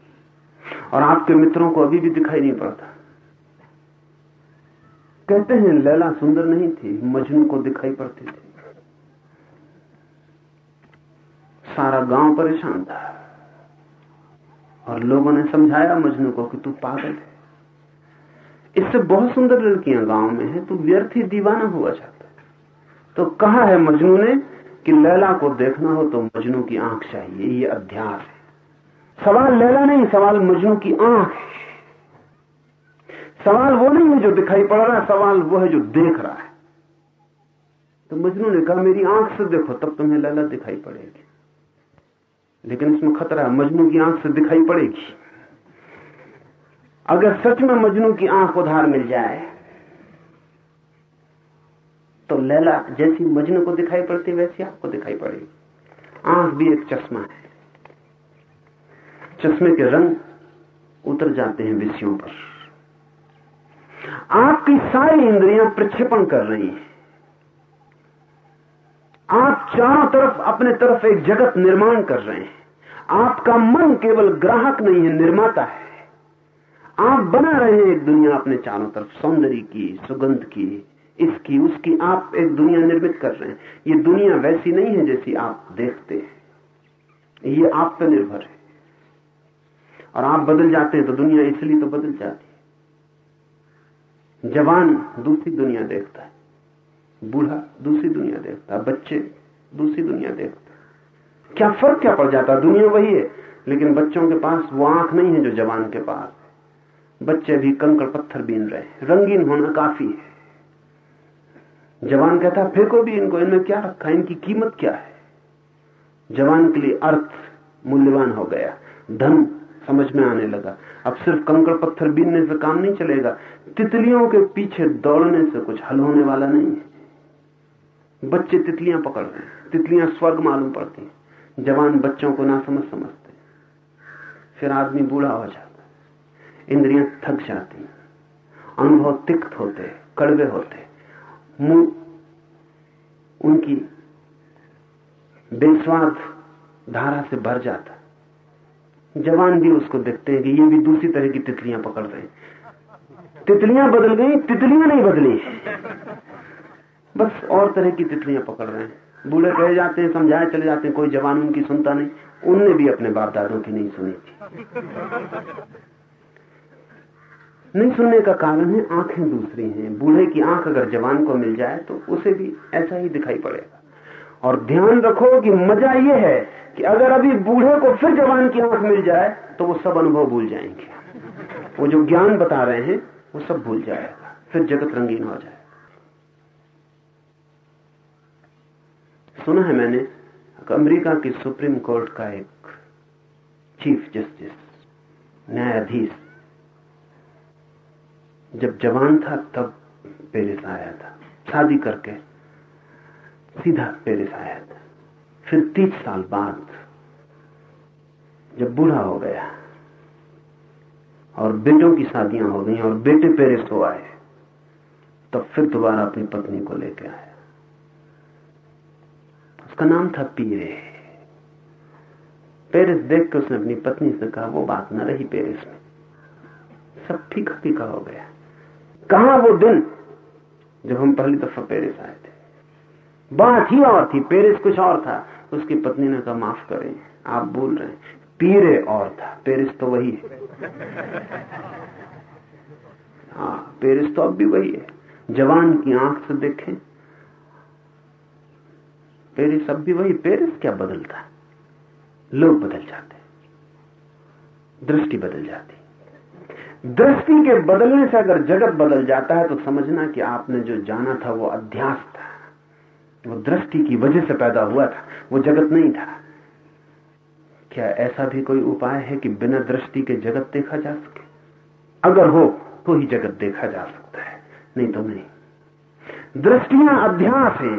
और आपके मित्रों को अभी भी दिखाई नहीं पड़ता। कहते हैं, लैला सुंदर नहीं थी, मजनू को दिखाई पड़ती थी। सारा गाँव परेशान था। और लोगों ने समझाया मजनू को कि तू पागल है। इससे बहुत सुंदर लड़कियाँ गाँव में है, तू व्यर्थ ही दीवाना हुआ जाता तो कहा है मजनू ने कि लैला को देखना हो तो मजनू की आँख चाहिए, ये अध्यास है। सवाल लैला नहीं, सवाल मजनू की आँख है। सवाल वो नहीं है जो दिखाई पड़ रहा है सवाल वो है जो देख रहा है। तो मजनू ने कहा, मेरी आँख से देखो, तब तुम्हें लैला दिखाई पड़ेगी। लेकिन इसमें खतरा है, मजनू की आँख से दिखाई पड़ेगी। अगर सच में मजनू की आँख उधार मिल जाए तो लैला जैसी मजनू को दिखाई पड़ती, वैसी आपको दिखाई पड़ेगी। आँख भी एक चश्मा है। चश्मे के रंग उतर जाते हैं विषयों पर। आपकी सारी इंद्रियाँ प्रक्षेपण कर रही हैं। आप चारों तरफ़ अपने तरफ़ एक जगत निर्माण कर रहे हैं। आपका मन केवल ग्राहक नहीं है, निर्माता है। आप बना रहे हैं एक दुनिया अपने चारों तरफ़, सौंदर्य की, सुगंध की इसकी, उसकी आप एक दुनिया निर्मित कर रहे हैं। ये दुनिया वैसी नहीं है जैसी आप देखते हैं। ये आप पर निर्भर है। और आप बदल जाते हैं तो दुनिया इसलिए तो बदल जाती है। जवान दूसरी दुनिया देखता है, बूढ़ा दूसरी दुनिया देखता है, बच्चे दूसरी दुनिया देखते क्या फ़र्क क्या पड़ जाता है? दुनिया वही है, लेकिन बच्चों के पास वो आँख नहीं है जो जवान के पास है। बच्चे भी कंकड़ पत्थर बीन रहे हैं, रंगीन होना काफ़ी है। जवान कहता, फेंको भी इनको, इनमें क्या रखा? इनकी कीमत क्या है? जवान के लिए अर्थ मूल्यवान हो गया। धन समझ में आने लगा। अब सिर्फ़ कंकड़ पत्थर बीनने से काम नहीं चलेगा। तितलियों के पीछे दौड़ने से कुछ हल होने वाला नहीं है। बच्चे तितलियाँ पकड़ रहे हैं। तितलियाँ स्वर्ग मालूम पड़ती हैं। जवान बच्चों को ना समझ समझते फिर आदमी बूढ़ा हो जाता इंद्रियाँ थक जाती अनुभव तिक्त होते कड़वे होते मुँह, उनकी बेस्वाद धारा से भर जाता। जवान भी उसको देखते हैं कि ये भी दूसरी तरह की तितलियाँ पकड़ रहे तितलियाँ बदल गई, तितलियाँ नहीं बदली। बस और तरह की तितलियाँ पकड़ रहे हैं। बूढ़े कहे जाते हैं, समझाए चले जाते हैं, कोई जवान उनकी सुनता नहीं। उनने भी अपने बाप दादों की नहीं सुनी। थी नहीं सुनने का कारण है, आँखें दूसरी हैं। बूढ़े की आँख अगर जवान को मिल जाए तो उसे भी ऐसा ही दिखाई पड़ेगा। और ध्यान रखो कि मज़ा यह है कि अगर अभी बूढ़े को फिर जवान की आँख मिल जाए तो वो सब अनुभव भूल जाएँगे। वो जो ज्ञान बता रहे हैं, वो सब भूल जाएगा। फिर जगत रंगीन हो जाए सुना है मैंने, अमेरिका की सुप्रीम कोर्ट का एक चीफ जस्टिस, न्यायाधीश जब जवान था, तब पेरिस आया था। शादी करके सीधा पेरिस आया था। फिर तीस साल बाद जब बूढ़ा हो गया और बेटों की शादियाँ हो गई और बेटे पेरिस हो आए, तब फिर दोबारा अपनी पत्नी को लेकर आया। उसका नाम था पीरे। पेरिस देख के उसने अपनी पत्नी से कहा, वो बात न रही पेरिस में। सब फीका फीका हो गया। कहा वो दिन जब हम पहली दफ़ा पेरिस आए थे? बात ही और थी, पेरिस कुछ और था। उसकी पत्नी ने कहा, माफ़ करें, आप बोल रहे हैं। पीरे और था, पेरिस तो वही है। हाँ पेरिस तो अब भी वही है। जवान की आँख से देखें, पेरिस अब भी वही, पेरिस क्या बदलता? लोग बदल जाते दृष्टि बदल जाती दृष्टि के बदलने से अगर जगत बदल जाता है तो समझना कि आपने जो जाना था वो अध्यास था। वो दृष्टि की वजह से पैदा हुआ था, वो जगत नहीं था। क्या ऐसा भी कोई उपाय है कि बिना दृष्टि के जगत देखा जा सके? अगर हो तो ही जगत देखा जा सकता है, नहीं तो नहीं। दृष्टियाँ अध्यास है,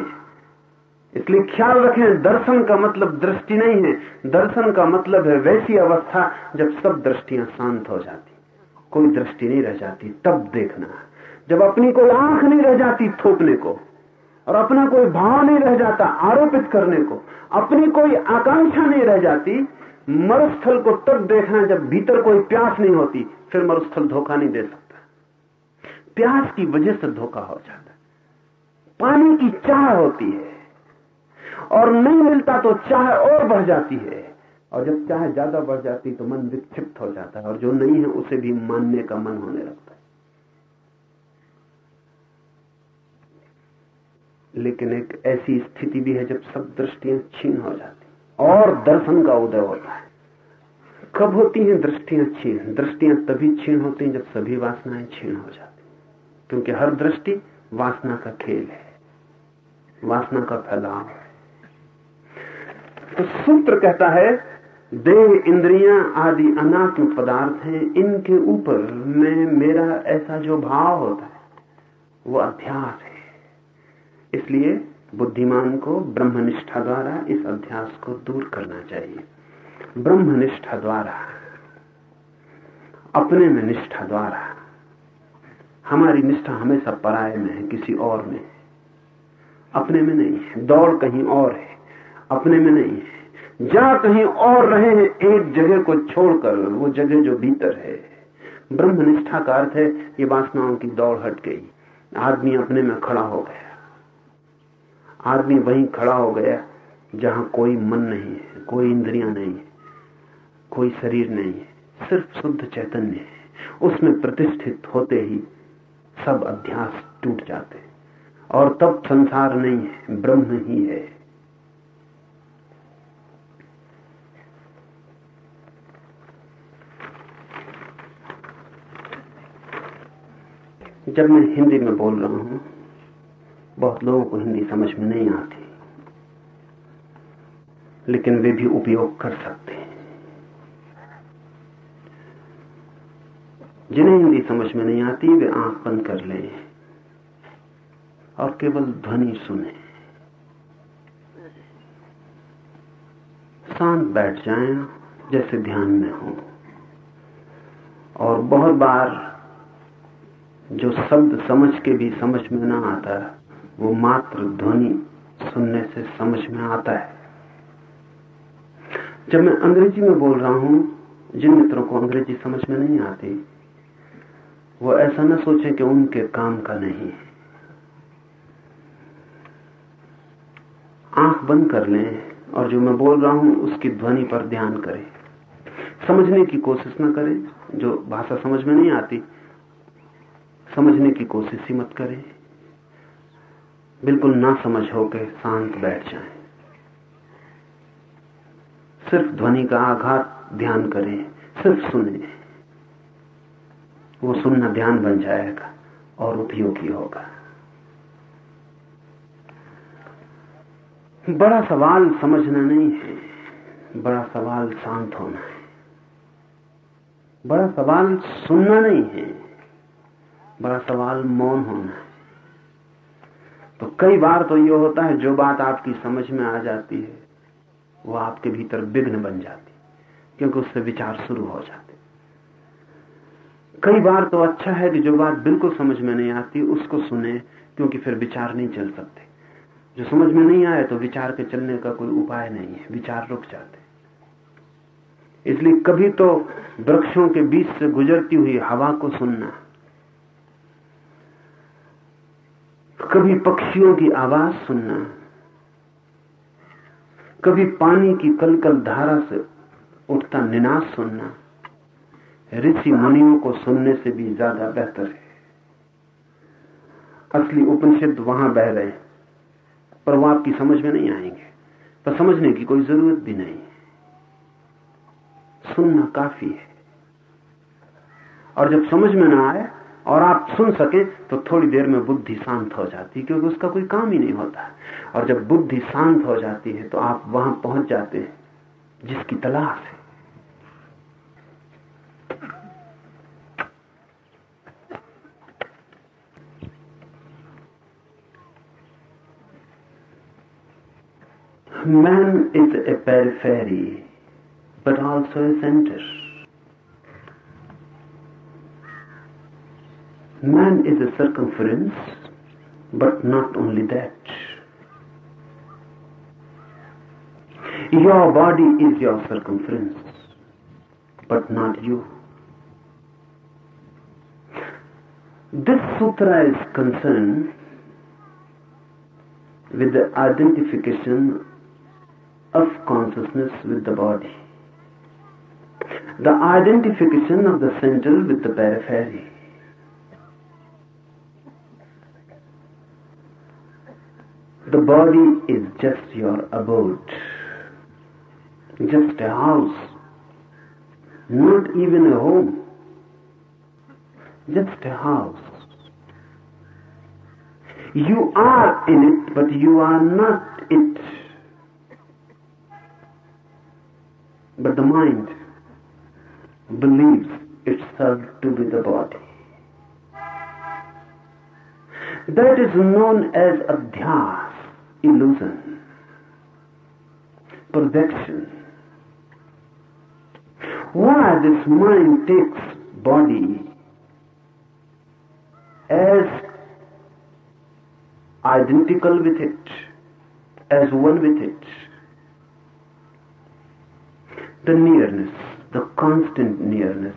इसलिए ख्याल रखें, दर्शन का मतलब दृष्टि नहीं है। दर्शन का मतलब है वैसी अवस्था जब सब दृष्टियाँ शांत हो जाती कोई दृष्टि नहीं रह जाती, तब देखना। जब अपनी कोई आँख नहीं रह जाती थोपने को, और अपना कोई भाव नहीं रह जाता आरोपित करने को, अपनी कोई आकांक्षा नहीं रह जाती, मरुस्थल को तब देखना जब भीतर कोई प्यास नहीं होती, फिर मरुस्थल धोखा नहीं दे सकता। प्यास की वजह से धोखा हो जाता। पानी की चाह होती है, और नहीं मिलता तो चाह और बढ़ जाती है। और जब चाह ज़्यादा बढ़ जाती तो मन विक्षिप्त हो जाता है और जो नहीं है उसे भी मानने का मन होने लगता है। लेकिन एक ऐसी स्थिति भी है जब सब दृष्टियाँ छीन हो जाती और दर्शन का उदय होता है। कब होती हैं दृष्टियाँ छीन? दृष्टियाँ तभी छीन होती हैं जब सभी वासनाएँ छीन हो जाती क्योंकि हर दृष्टि वासना का खेल है, वासना का फैलाव तो सूत्र कहता है देह, इंद्रियाँ आदि अनात्म पदार्थ हैं, इनके ऊपर में मेरा ऐसा जो भाव होता है, वो अध्यास है। इसलिए बुद्धिमान को ब्रह्मनिष्ठा द्वारा इस अध्यास को दूर करना चाहिए। ब्रह्मनिष्ठा द्वारा, अपने में निष्ठा द्वारा। हमारी निष्ठा हमेशा पराये में है, किसी और में अपने में नहीं है, दौड़ कहीं और है, अपने में नहीं है। जहाँ कहीं और रहे हैं, एक जगह को छोड़कर, वो जगह जो भीतर है। ब्रह्मनिष्ठा का अर्थ है, ये वासनाओं की दौड़ हट गई। आदमी अपने में खड़ा हो गया। आदमी वहीं खड़ा हो गया, जहाँ कोई मन नहीं है, कोई इंद्रियाँ नहीं है, कोई शरीर नहीं है, सिर्फ़ शुद्ध चैतन्य है। उसमें प्रतिष्ठित होते ही सब अध्यास टूट जाते। और तब संसार नहीं है, ब्रह्म ही है। जब मैं हिंदी में बोल रहा हूँ, बहुत लोगों को हिंदी समझ में नहीं आती। लेकिन वे भी उपयोग कर सकते हैं। जिन्हें हिंदी समझ में नहीं आती, वे आँख बंद कर लें और केवल ध्वनि सुने। शांत बैठ जाएँ, जैसे ध्यान में हो। और बहुत बार जो शब्द समझ के भी समझ में ना आता, वो मात्र ध्वनि सुनने से समझ में आता है। जब मैं अंग्रेज़ी में बोल रहा हूँ, जिन मित्रों को अंग्रेज़ी समझ में नहीं आती, वो ऐसा न सोचे कि उनके काम का नहीं है। आँख बंद कर लें और जो मैं बोल रहा हूँ, उसकी ध्वनि पर ध्यान करें। समझने की कोशिश ना करें, जो भाषा समझ में नहीं आती समझने की कोशिश ही मत करें। बिल्कुल ना समझ होकर शांत बैठ जाएँ। सिर्फ़ ध्वनि का आघात ध्यान करें, सिर्फ़ सुने। वो सुनना ध्यान बन जाएगा और उपयोगी होगा। बड़ा सवाल समझना नहीं है, बड़ा सवाल शांत होना है। बड़ा सवाल सुनना नहीं है। बड़ा सवाल मौन होना। है तो कई बार तो ये होता है, जो बात आपकी समझ में आ जाती है, वो आपके भीतर विघ्न बन जाती क्योंकि उससे विचार शुरू हो जाते कई बार तो अच्छा है कि जो बात बिल्कुल समझ में नहीं आती, उसको सुने, क्योंकि फिर विचार नहीं चल सकते। जो समझ में नहीं आए तो विचार के चलने का कोई उपाय नहीं है, विचार रुक जाते इसलिए कभी तो वृक्षों के बीच से गुजरती हुई हवा को सुनना कभी पक्षियों की आवाज़ सुनना, कभी पानी की कलकल धारा से उठता निनाश सुनना, ऋषि मुनियों को सुनने से भी ज़्यादा बेहतर है। असली उपनिषद वहाँ बह रहे हैं, पर वो आपकी समझ में नहीं आएँगे, पर समझने की कोई ज़रूरत भी नहीं सुनना काफ़ी है, और जब समझ में ना आए और आप सुन सके तो थोड़ी देर में बुद्धि शांत हो जाती है क्योंकि उसका कोई काम ही नहीं होता और जब बुद्धि शांत हो जाती है तो आप वहाँ पहुँच जाते हैं जिसकी तलाश है Man is a periphery, but also a center. Man is a circumference, but not only that. Your body is your circumference, but not you. This sutra is concerned with the identification of consciousness with the body. The identification of the center with the periphery. The body is just your abode, just a house, not even a home, just a house. You are in it, but you are not it. But the mind believes itself to be the body. That is known as adhyas, illusion, projection. Why this mind takes body as identical with it, as one with it. The nearness, the constant nearness,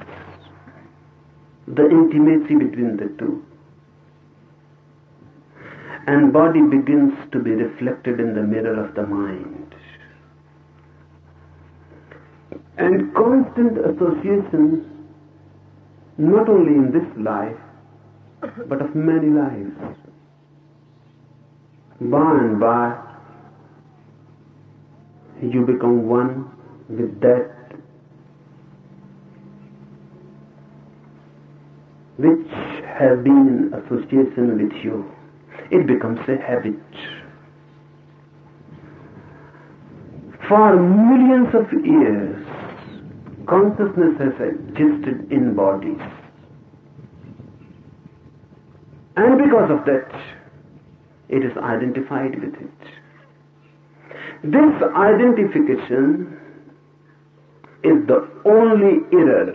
the intimacy between the two. And body begins to be reflected in the mirror of the mind. And constant association, not only in this life, but of many lives. By and by, you become one with that which have been in association with you. It becomes a habit. For millions of years, consciousness has existed in bodies. And because of that, it is identified with it. This identification is the only error,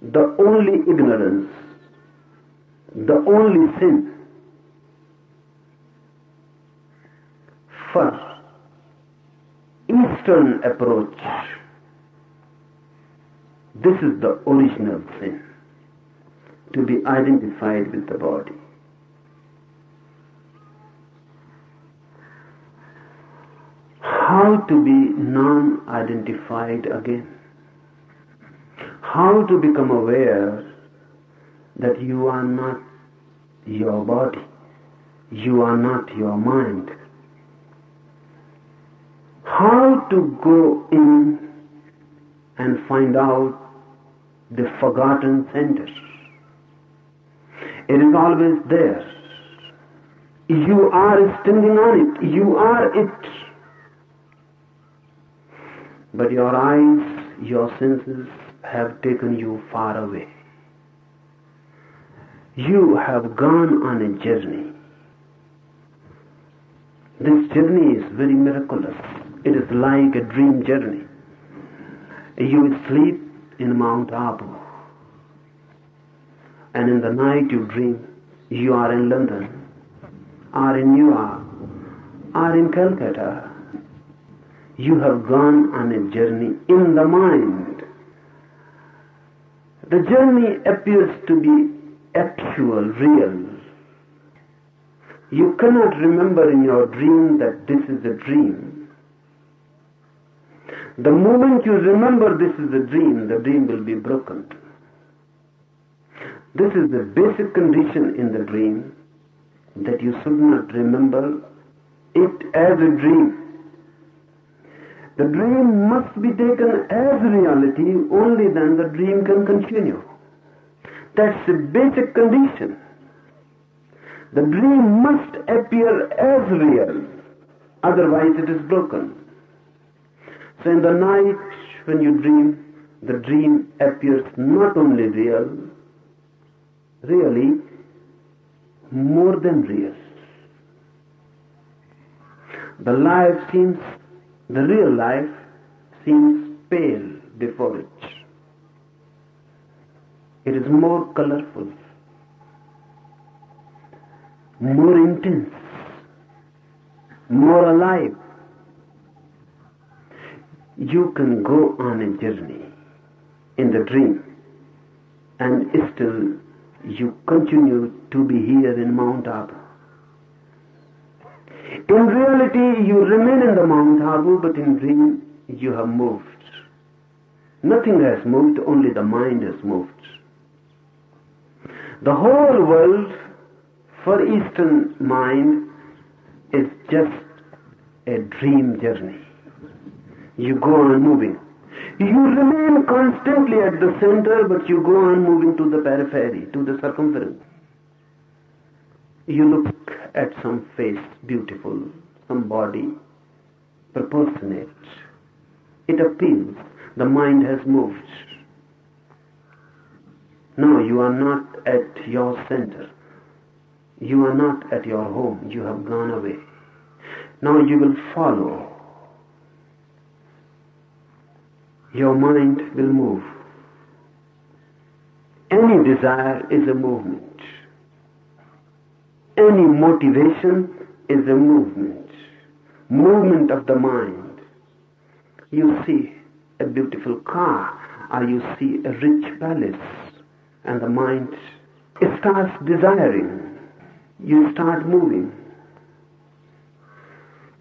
the only ignorance, the only sin for Eastern approach. This is the original sin, to be identified with the body. how to be non-identified again. How to become aware that you are not your body, you are not your mind. How to go in and find out the forgotten center. It is always there. You are standing on it. You are it. But your eyes, your senses have taken you far away. You have gone on a journey. This journey is very miraculous. It is like a dream journey. You sleep in Mount Abu. And in the night you dream you are in London, are in New York, are in Calcutta, you have gone on a journey in the mind. The journey appears to be actual, real. You cannot remember in your dream that this is a dream. The moment you remember this is a dream, the dream will be broken. This is the basic condition in the dream that you should not remember it as a dream. The dream must be taken as reality, only then the dream can continue. That's the basic condition. The dream must appear as real, otherwise it is broken. So in the night when you dream, the dream appears not only real, really more than real. The life seems, the real life seems pale before it. It is more colorful, more intense, more alive. You can go on a journey in the dream and still you continue to be here in Mount Abu. In reality, you remain in the Mount Abu, but in dream, you have moved. Nothing has moved, only the mind has moved. The whole world, for Eastern mind, is just a dream journey. You go on moving. You remain constantly at the center, but you go on moving to the periphery, to the circumference. You look at some face, beautiful, some body, proportionate. It appeals. The mind has moved. No, you are not at your center. You are not at your home. You have gone away. Now you will follow. Your mind will move. Any desire is a movement. Any motivation is a movement. Movement of the mind. You see a beautiful car or you see a rich palace and the mind starts desiring. You start moving.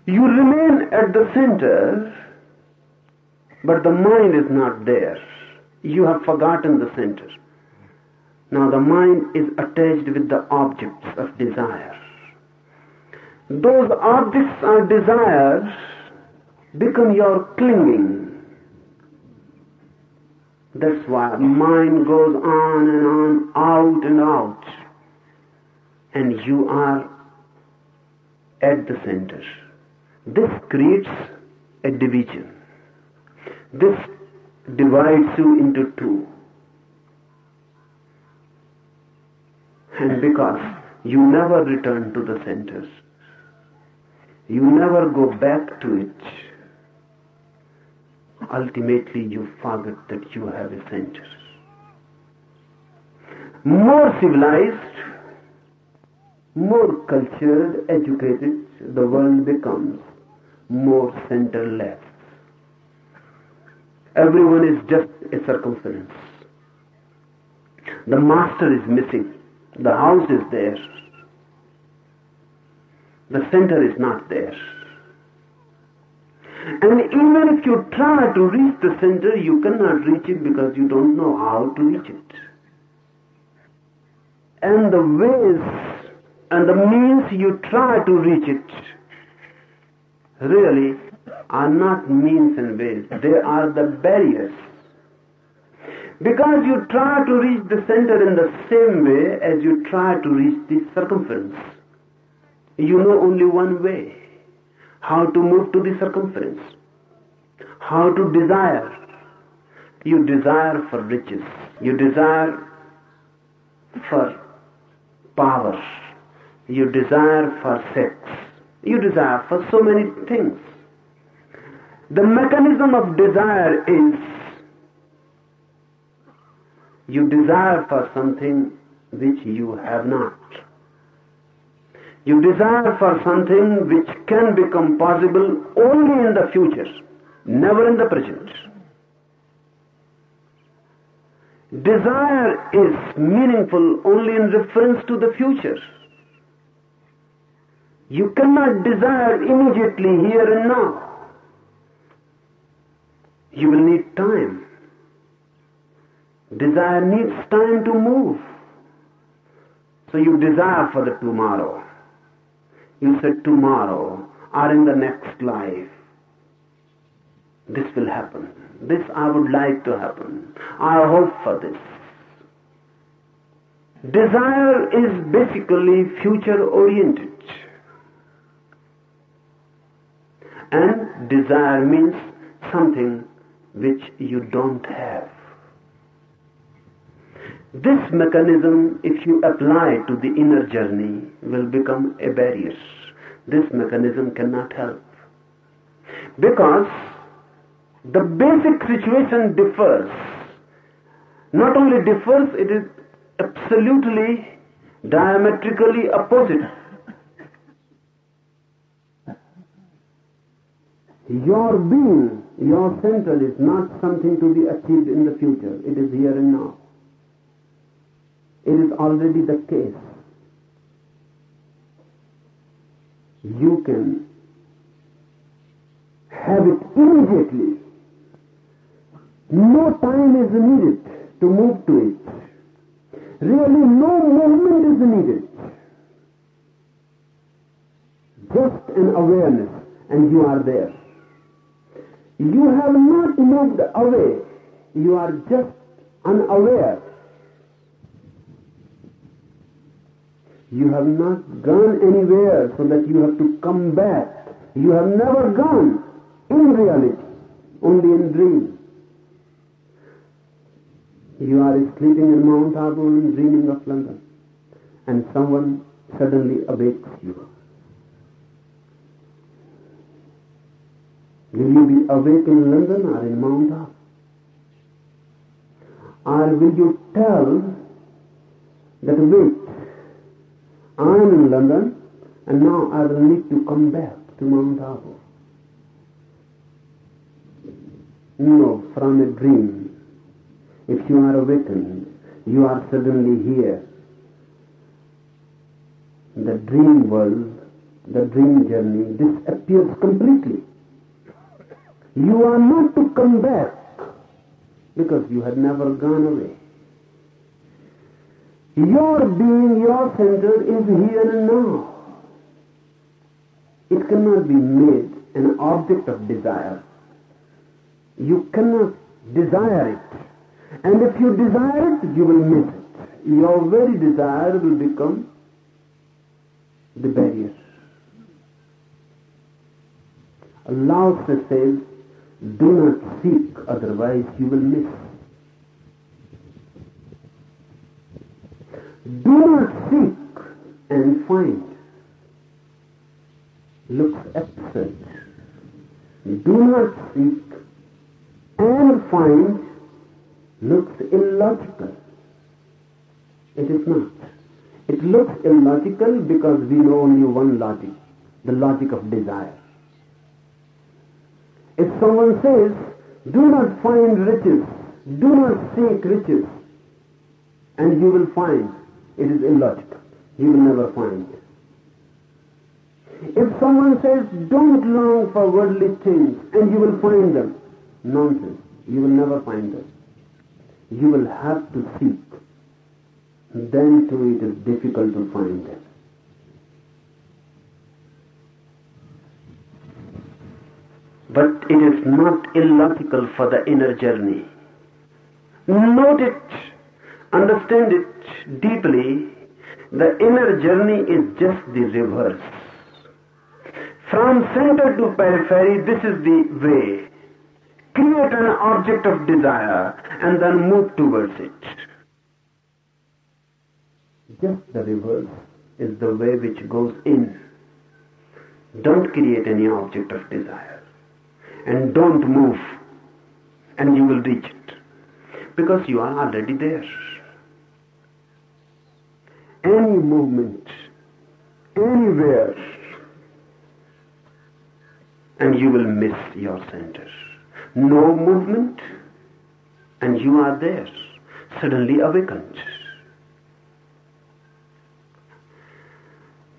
You remain at the center, but the mind is not there. You have forgotten the center. Now the mind is attached with the objects of desire. Those objects or desires become your clinging. That's why mind goes on and on, out and out. And you are at the center. This creates a division. This divides you into two. And because you never return to the center, you never go back to it, ultimately you forget that you have a center. More civilized, more cultured, educated, the world becomes more centerless. Everyone is just a circumference. The master is missing. The house is there. The center is not there. And even if you try to reach the center, you cannot reach it because you don't know how to reach it. And the ways and the means you try to reach it really are not means and ways. They are the barriers. Because you try to reach the center in the same way as you try to reach the circumference. You know only one way. How to move to the circumference. How to desire. You desire for riches. You desire for power. You desire for sex. You desire for so many things. The mechanism of desire is you desire for something which you have not. You desire for something which can become possible only in the future, never in the present. Desire is meaningful only in reference to the future. You cannot desire immediately here and now. You will need time. Desire needs time to move. So you desire for the tomorrow. You said tomorrow or in the next life. this will happen. This I would like to happen. I hope for this. Desire is basically future oriented. And desire means something which you don't have. This mechanism, if you apply to the inner journey, will become a barrier. This mechanism cannot help. Because the basic situation differs. Not only differs, it is absolutely diametrically opposite. Your being, your center is not something to be achieved in the future. It is here and now. It is already the case. You can have it immediately. No time is needed to move to it. Really, no movement is needed. Just an awareness, and you are there. You have not moved away. You are just unaware. You have not gone anywhere so that you have to come back. You have never gone in reality, only in dream. You are sleeping in Mount Arbor and dreaming of London, and someone suddenly awakes you. Will you be awake in London or in Mount Arbor? Or will you tell that wait, I am in London and now I will need to come back to Mount Arbor? No, from a dream. If you are awakened, you are suddenly here. The dream world, the dream journey disappears completely. You are not to come back because you had never gone away. Your being, your center is here and now. It cannot be made an object of desire. You cannot desire it. And if you desire it, you will miss it. Your very desire will become the barrier. Allah says, do not seek, otherwise you will miss. Do not seek and find. Looks absurd. Do not seek and find looks illogical. It is not. It looks illogical because we know only one logic, the logic of desire. If someone says, do not find riches, do not seek riches, and you will find, it is illogical. You will never find. it. If someone says, don't long for worldly things, and you will find them, nonsense. You will never find them. You will have to seek. Then too it is difficult to find them. But it is not illogical for the inner journey. Note it, understand it deeply. The inner journey is just the reverse. From center to periphery, this is the way. Create an object of desire and then move towards it. Just the reverse is the way which goes in. Don't create any object of desire and don't move and you will reach it because you are already there. Any movement, anywhere, and you will miss your center. No movement, and you are there, suddenly awakened.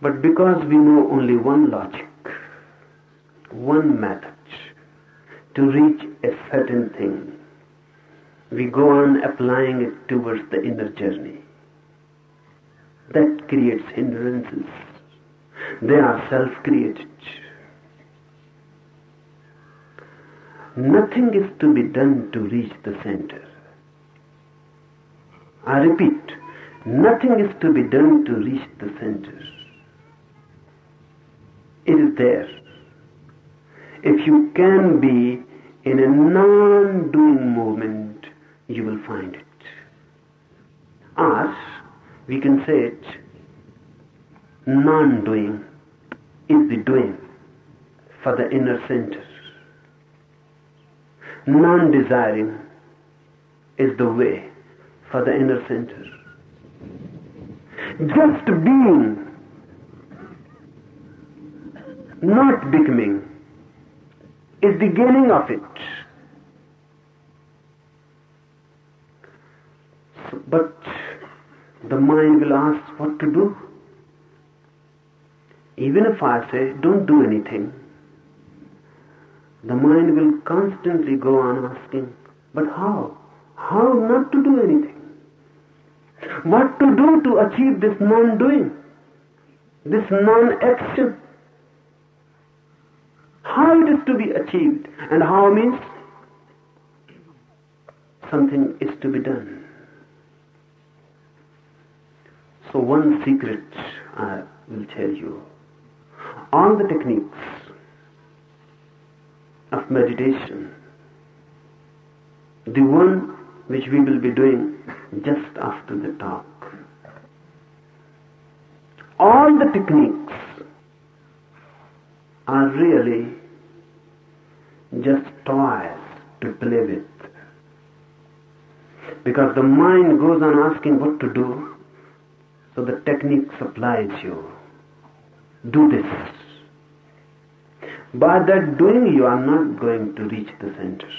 But because we know only one logic, one method to reach a certain thing, we go on applying it towards the inner journey. That creates hindrances. They are self created. Nothing is to be done to reach the center. I repeat, nothing is to be done to reach the center. It is there. If you can be in a non-doing movement, you will find it. Us, we can say it, non-doing is the doing for the inner center. Non-desiring is the way for the inner center. Just being, not becoming, is the beginning of it. But the mind will ask what to do. Even if I say, don't do anything, the mind will constantly go on asking, but how? How not to do anything? What to do to achieve this non-doing? This non-action? How it is to be achieved? And how means something is to be done. So one secret I will tell you. All the techniques of meditation, the one which we will be doing just after the talk. All the techniques are really just toys to play with. Because the mind goes on asking what to do, so the technique supplies you. Do this. By that doing, you are not going to reach the center.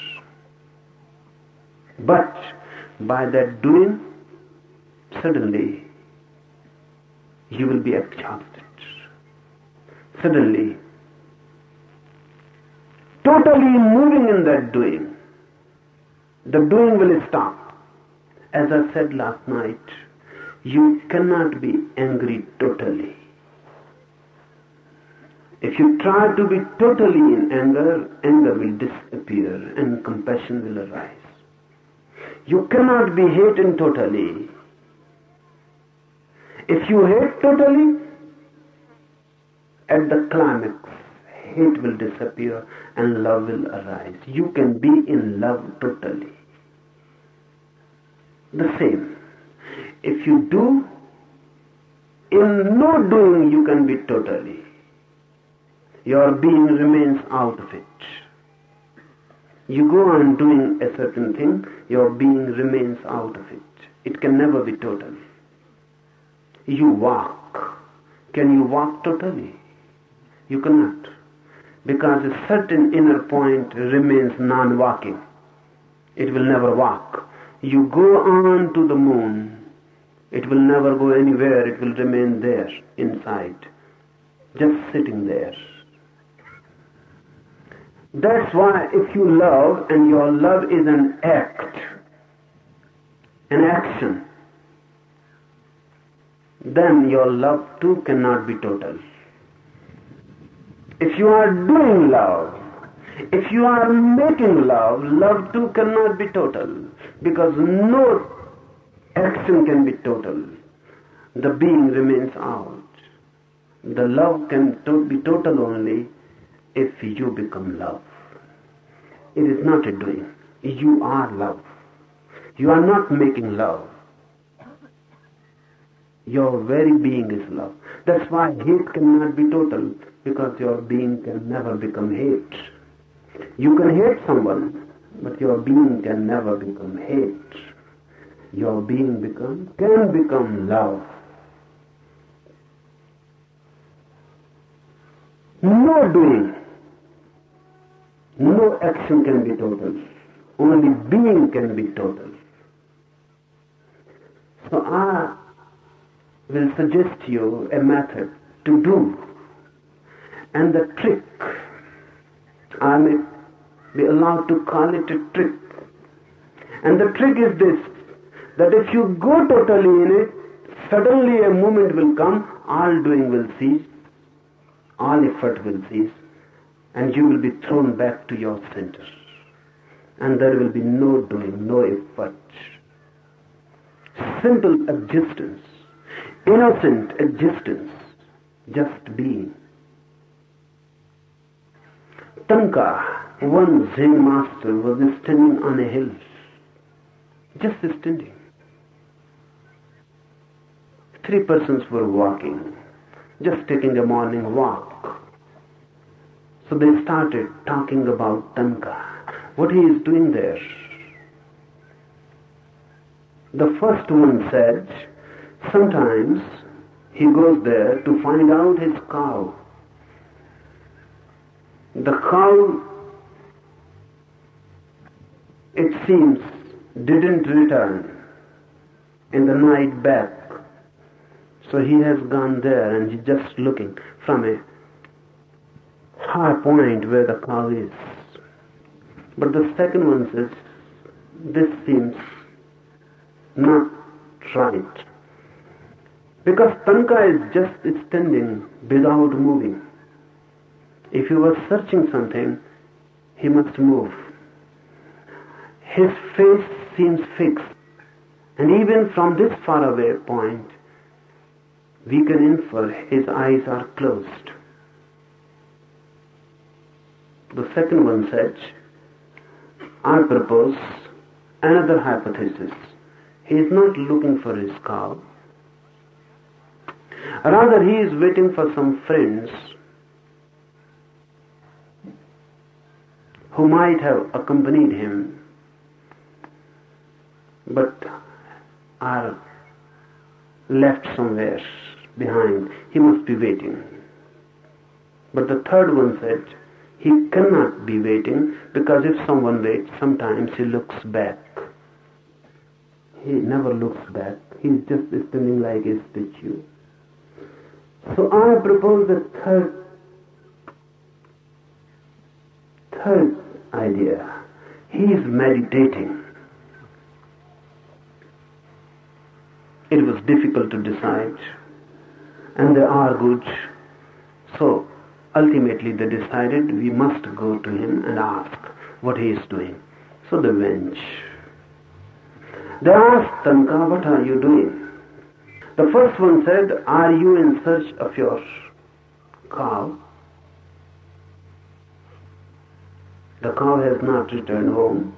But by that doing, suddenly you will be exhausted. Suddenly, totally moving in that doing, the doing will stop. As I said last night, you cannot be angry totally. If you try to be totally in anger, anger will disappear and compassion will arise. You cannot be hating totally. If you hate totally, at the climax, hate will disappear and love will arise. You can be in love totally. The same. If you do, in no doing you can be totally. Your being remains out of it. You go on doing a certain thing, your being remains out of it. It can never be total. You walk. Can you walk totally? You cannot. Because a certain inner point remains non-walking. It will never walk. You go on to the moon. It will never go anywhere. It will remain there, inside. Just sitting there. That's why if you love and your love is an act, an action, then your love too cannot be total. If you are doing love, if you are making love, love too cannot be total because no action can be total. The being remains out. The love can to- be total only if you become love. It is not a doing. You are love. You are not making love. Your very being is love. That's why hate cannot be total, because your being can never become hate. You can hate someone, but your being can never become hate. Your being become can become love. No doing, no action can be total. Only being can be total. So I will suggest you a method to do. And the trick, I may be allowed to call it a trick. And the trick is this, that if you go totally in it, suddenly a moment will come, all doing will cease, all effort will cease, and you will be thrown back to your center. and there will be no doing, no effort. Simple existence, innocent existence, just being. Tanka, one Zen master, was standing on a hill, just standing. Three persons were walking, just taking a morning walk. So they started talking about Tanka, what he is doing there. The first one said, sometimes he goes there to find out his cow. The cow, it seems, didn't return in the night back. So he has gone there and he's just looking from a high point where the cow is. But the second one says, this seems not right. Because Tanka is just standing without moving. If he was searching something, he must move. His face seems fixed. And even from this faraway point, we can infer his eyes are closed. The second one says, I propose another hypothesis. He is not looking for his cow. Rather, he is waiting for some friends who might have accompanied him but are left somewhere behind. He must be waiting. But the third one said, he cannot be waiting because if someone waits, sometimes he looks back. He never looks back. He's just standing like a statue. So I propose the third, third idea. He is meditating. It was difficult to decide, and they are good. So ultimately they decided we must go to him and ask what he is doing. So they went. They asked Tanka, what are you doing? The first one said, are you in search of your cow? The cow has not returned home.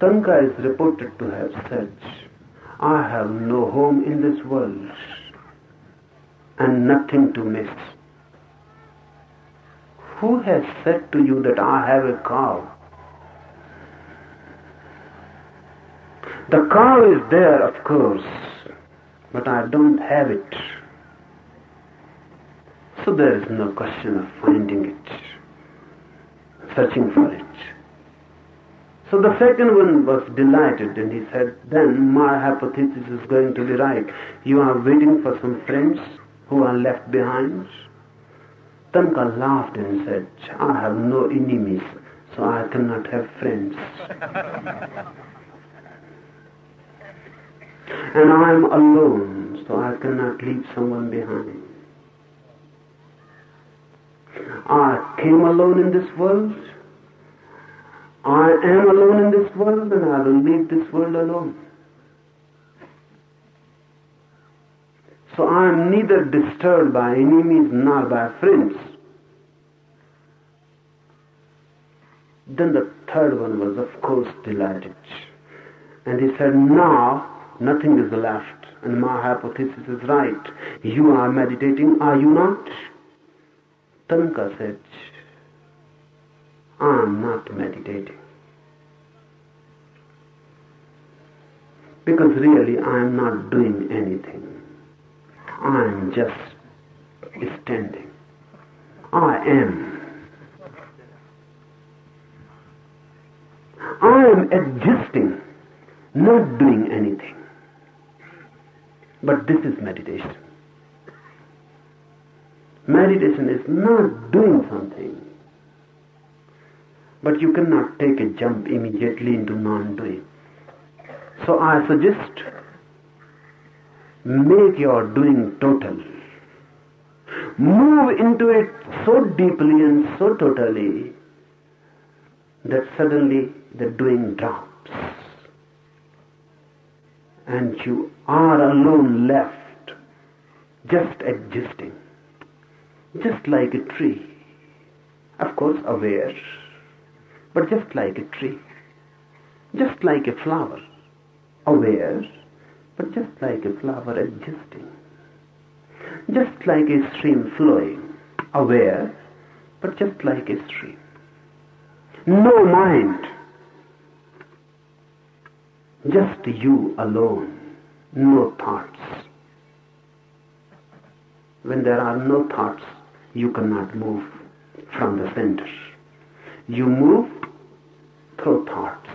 Tanka is reported to have said, I have no home in this world and nothing to miss. Who has said to you that I have a cow? The cow is there, of course, but I don't have it. So there is no question of finding it, searching for it. So the second one was delighted and he said, then my hypothesis is going to be right. You are waiting for some friends who are left behind. Tanka laughed and said, I have no enemies, so I cannot have friends. and I am alone, so I cannot leave someone behind. I came alone in this world. I am alone in this world and I will leave this world alone. So I am neither disturbed by enemies nor by friends. Then the third one was, of course, delighted. And he said, Now nothing is left, and my hypothesis is right. You are meditating, are you not? Tanka said, I am not meditating. Because really I am not doing anything. I am just standing. I am. I am existing, not doing anything. But this is meditation. Meditation is not doing something. But you cannot take a jump immediately into non-doing. So I suggest make your doing total. Move into it so deeply and so totally that suddenly the doing drops and you are alone left just existing just like a tree of course aware but just like a tree just like a flower aware but just like a flower existing just like a stream flowing aware but just like a stream no mind. Just you alone. No thoughts. When there are no thoughts, you cannot move from the center. You move through thoughts.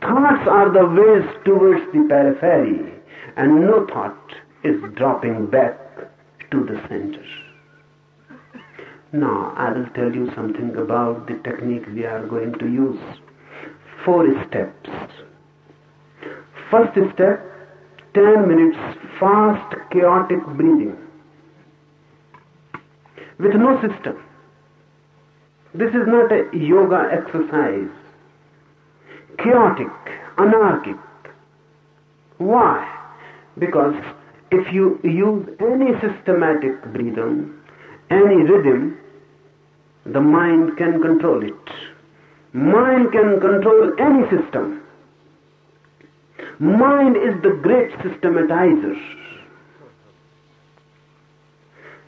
Thoughts are the ways towards the periphery, and no thought is dropping back to the center. Now, I will tell you something about the technique we are going to use. Four steps. First step, 10 minutes fast, chaotic breathing. With no system. This is not a yoga exercise. Chaotic, anarchic. Why? Because if you use any systematic breathing, any rhythm, the mind can control it. Mind can control any system. Mind is the great systematizer.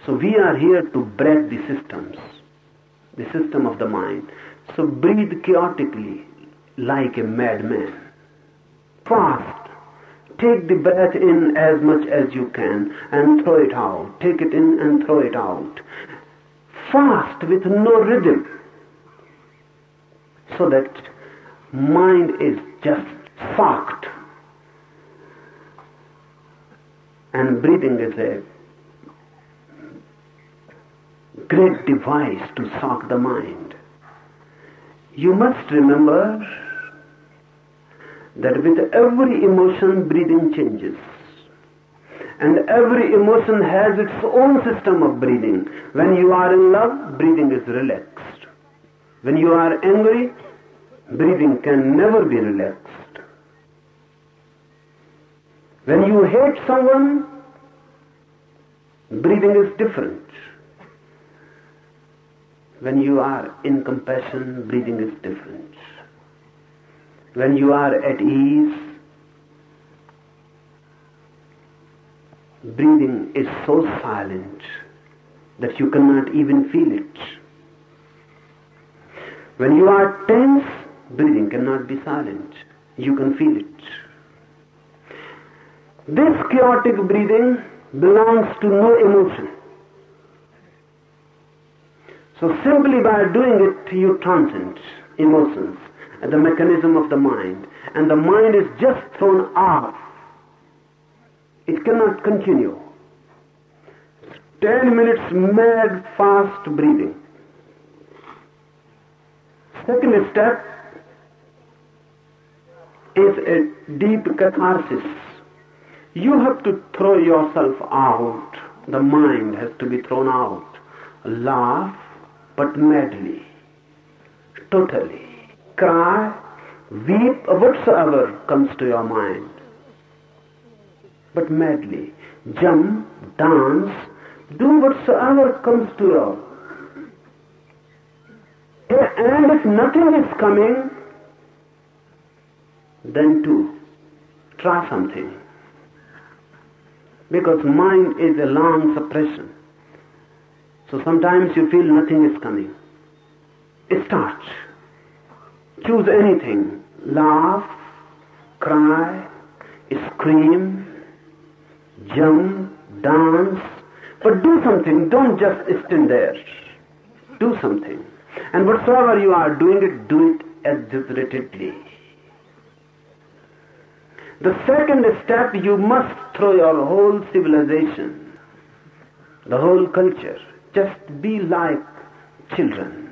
So we are here to break the systems, the system of the mind. So breathe chaotically like a madman. Fast. Take the breath in as much as you can and throw it out. Take it in and throw it out fast with no rhythm so that mind is just socked and breathing is a great device to shock the mind you must remember that with every emotion breathing changes and every emotion has its own system of breathing. When you are in love, breathing is relaxed. When you are angry, breathing can never be relaxed. When you hate someone, breathing is different. When you are in compassion, breathing is different. When you are at ease, breathing is so silent that you cannot even feel it. When you are tense, breathing cannot be silent. You can feel it. This chaotic breathing belongs to no emotion. So simply by doing it, you transcend emotions and the mechanism of the mind. And the mind is just thrown off it cannot continue. Ten minutes mad fast breathing. Second step is a deep catharsis. You have to throw yourself out. The mind has to be thrown out. Laugh, but madly. Totally. Cry, weep, whatsoever comes to your mind but madly. Jump, dance, do whatsoever comes to you. And if nothing is coming, then too, try something. Because mind is a long suppression. So sometimes you feel nothing is coming. Start. Choose anything. Laugh, cry, scream, jump, dance, but do something. Don't just stand there. Do something. And whatsoever you are doing it, do it exaggeratedly. The second step, you must throw your whole civilization, the whole culture. Just be like children,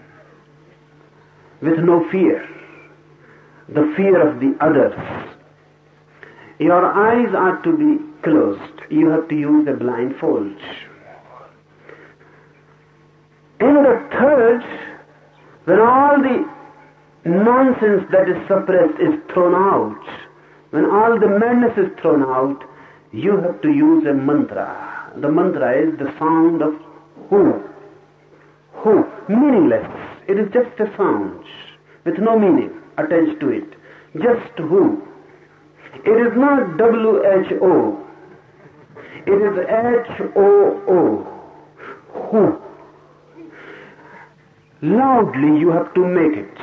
with no fear. The fear of the others. Your eyes are to be closed. You have to use a blindfold. In the third, when all the nonsense that is suppressed is thrown out, when all the madness is thrown out, you have to use a mantra. The mantra is the sound of who. Who. Meaningless. It is just a sound with no meaning attached to it. Just who. It is not W-H-O. It is H-O-O. Who. Loudly you have to make it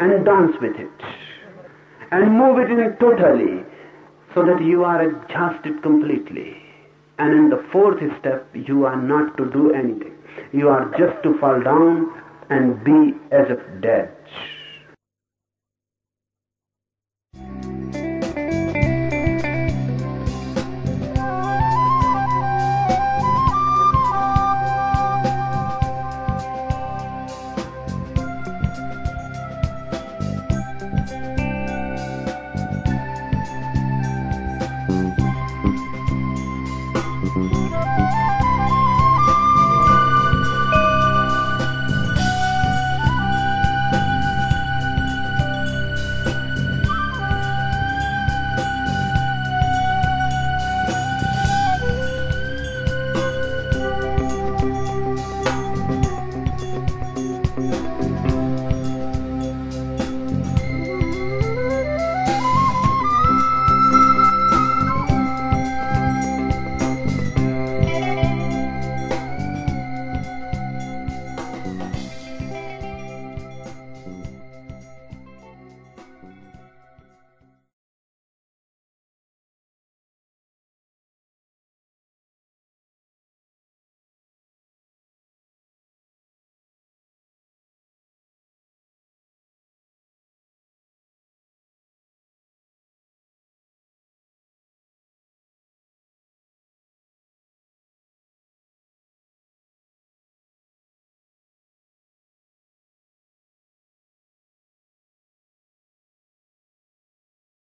and dance with it and move it in totally so that you are adjusted completely. And in the fourth step, you are not to do anything. You are just to fall down and be as if dead.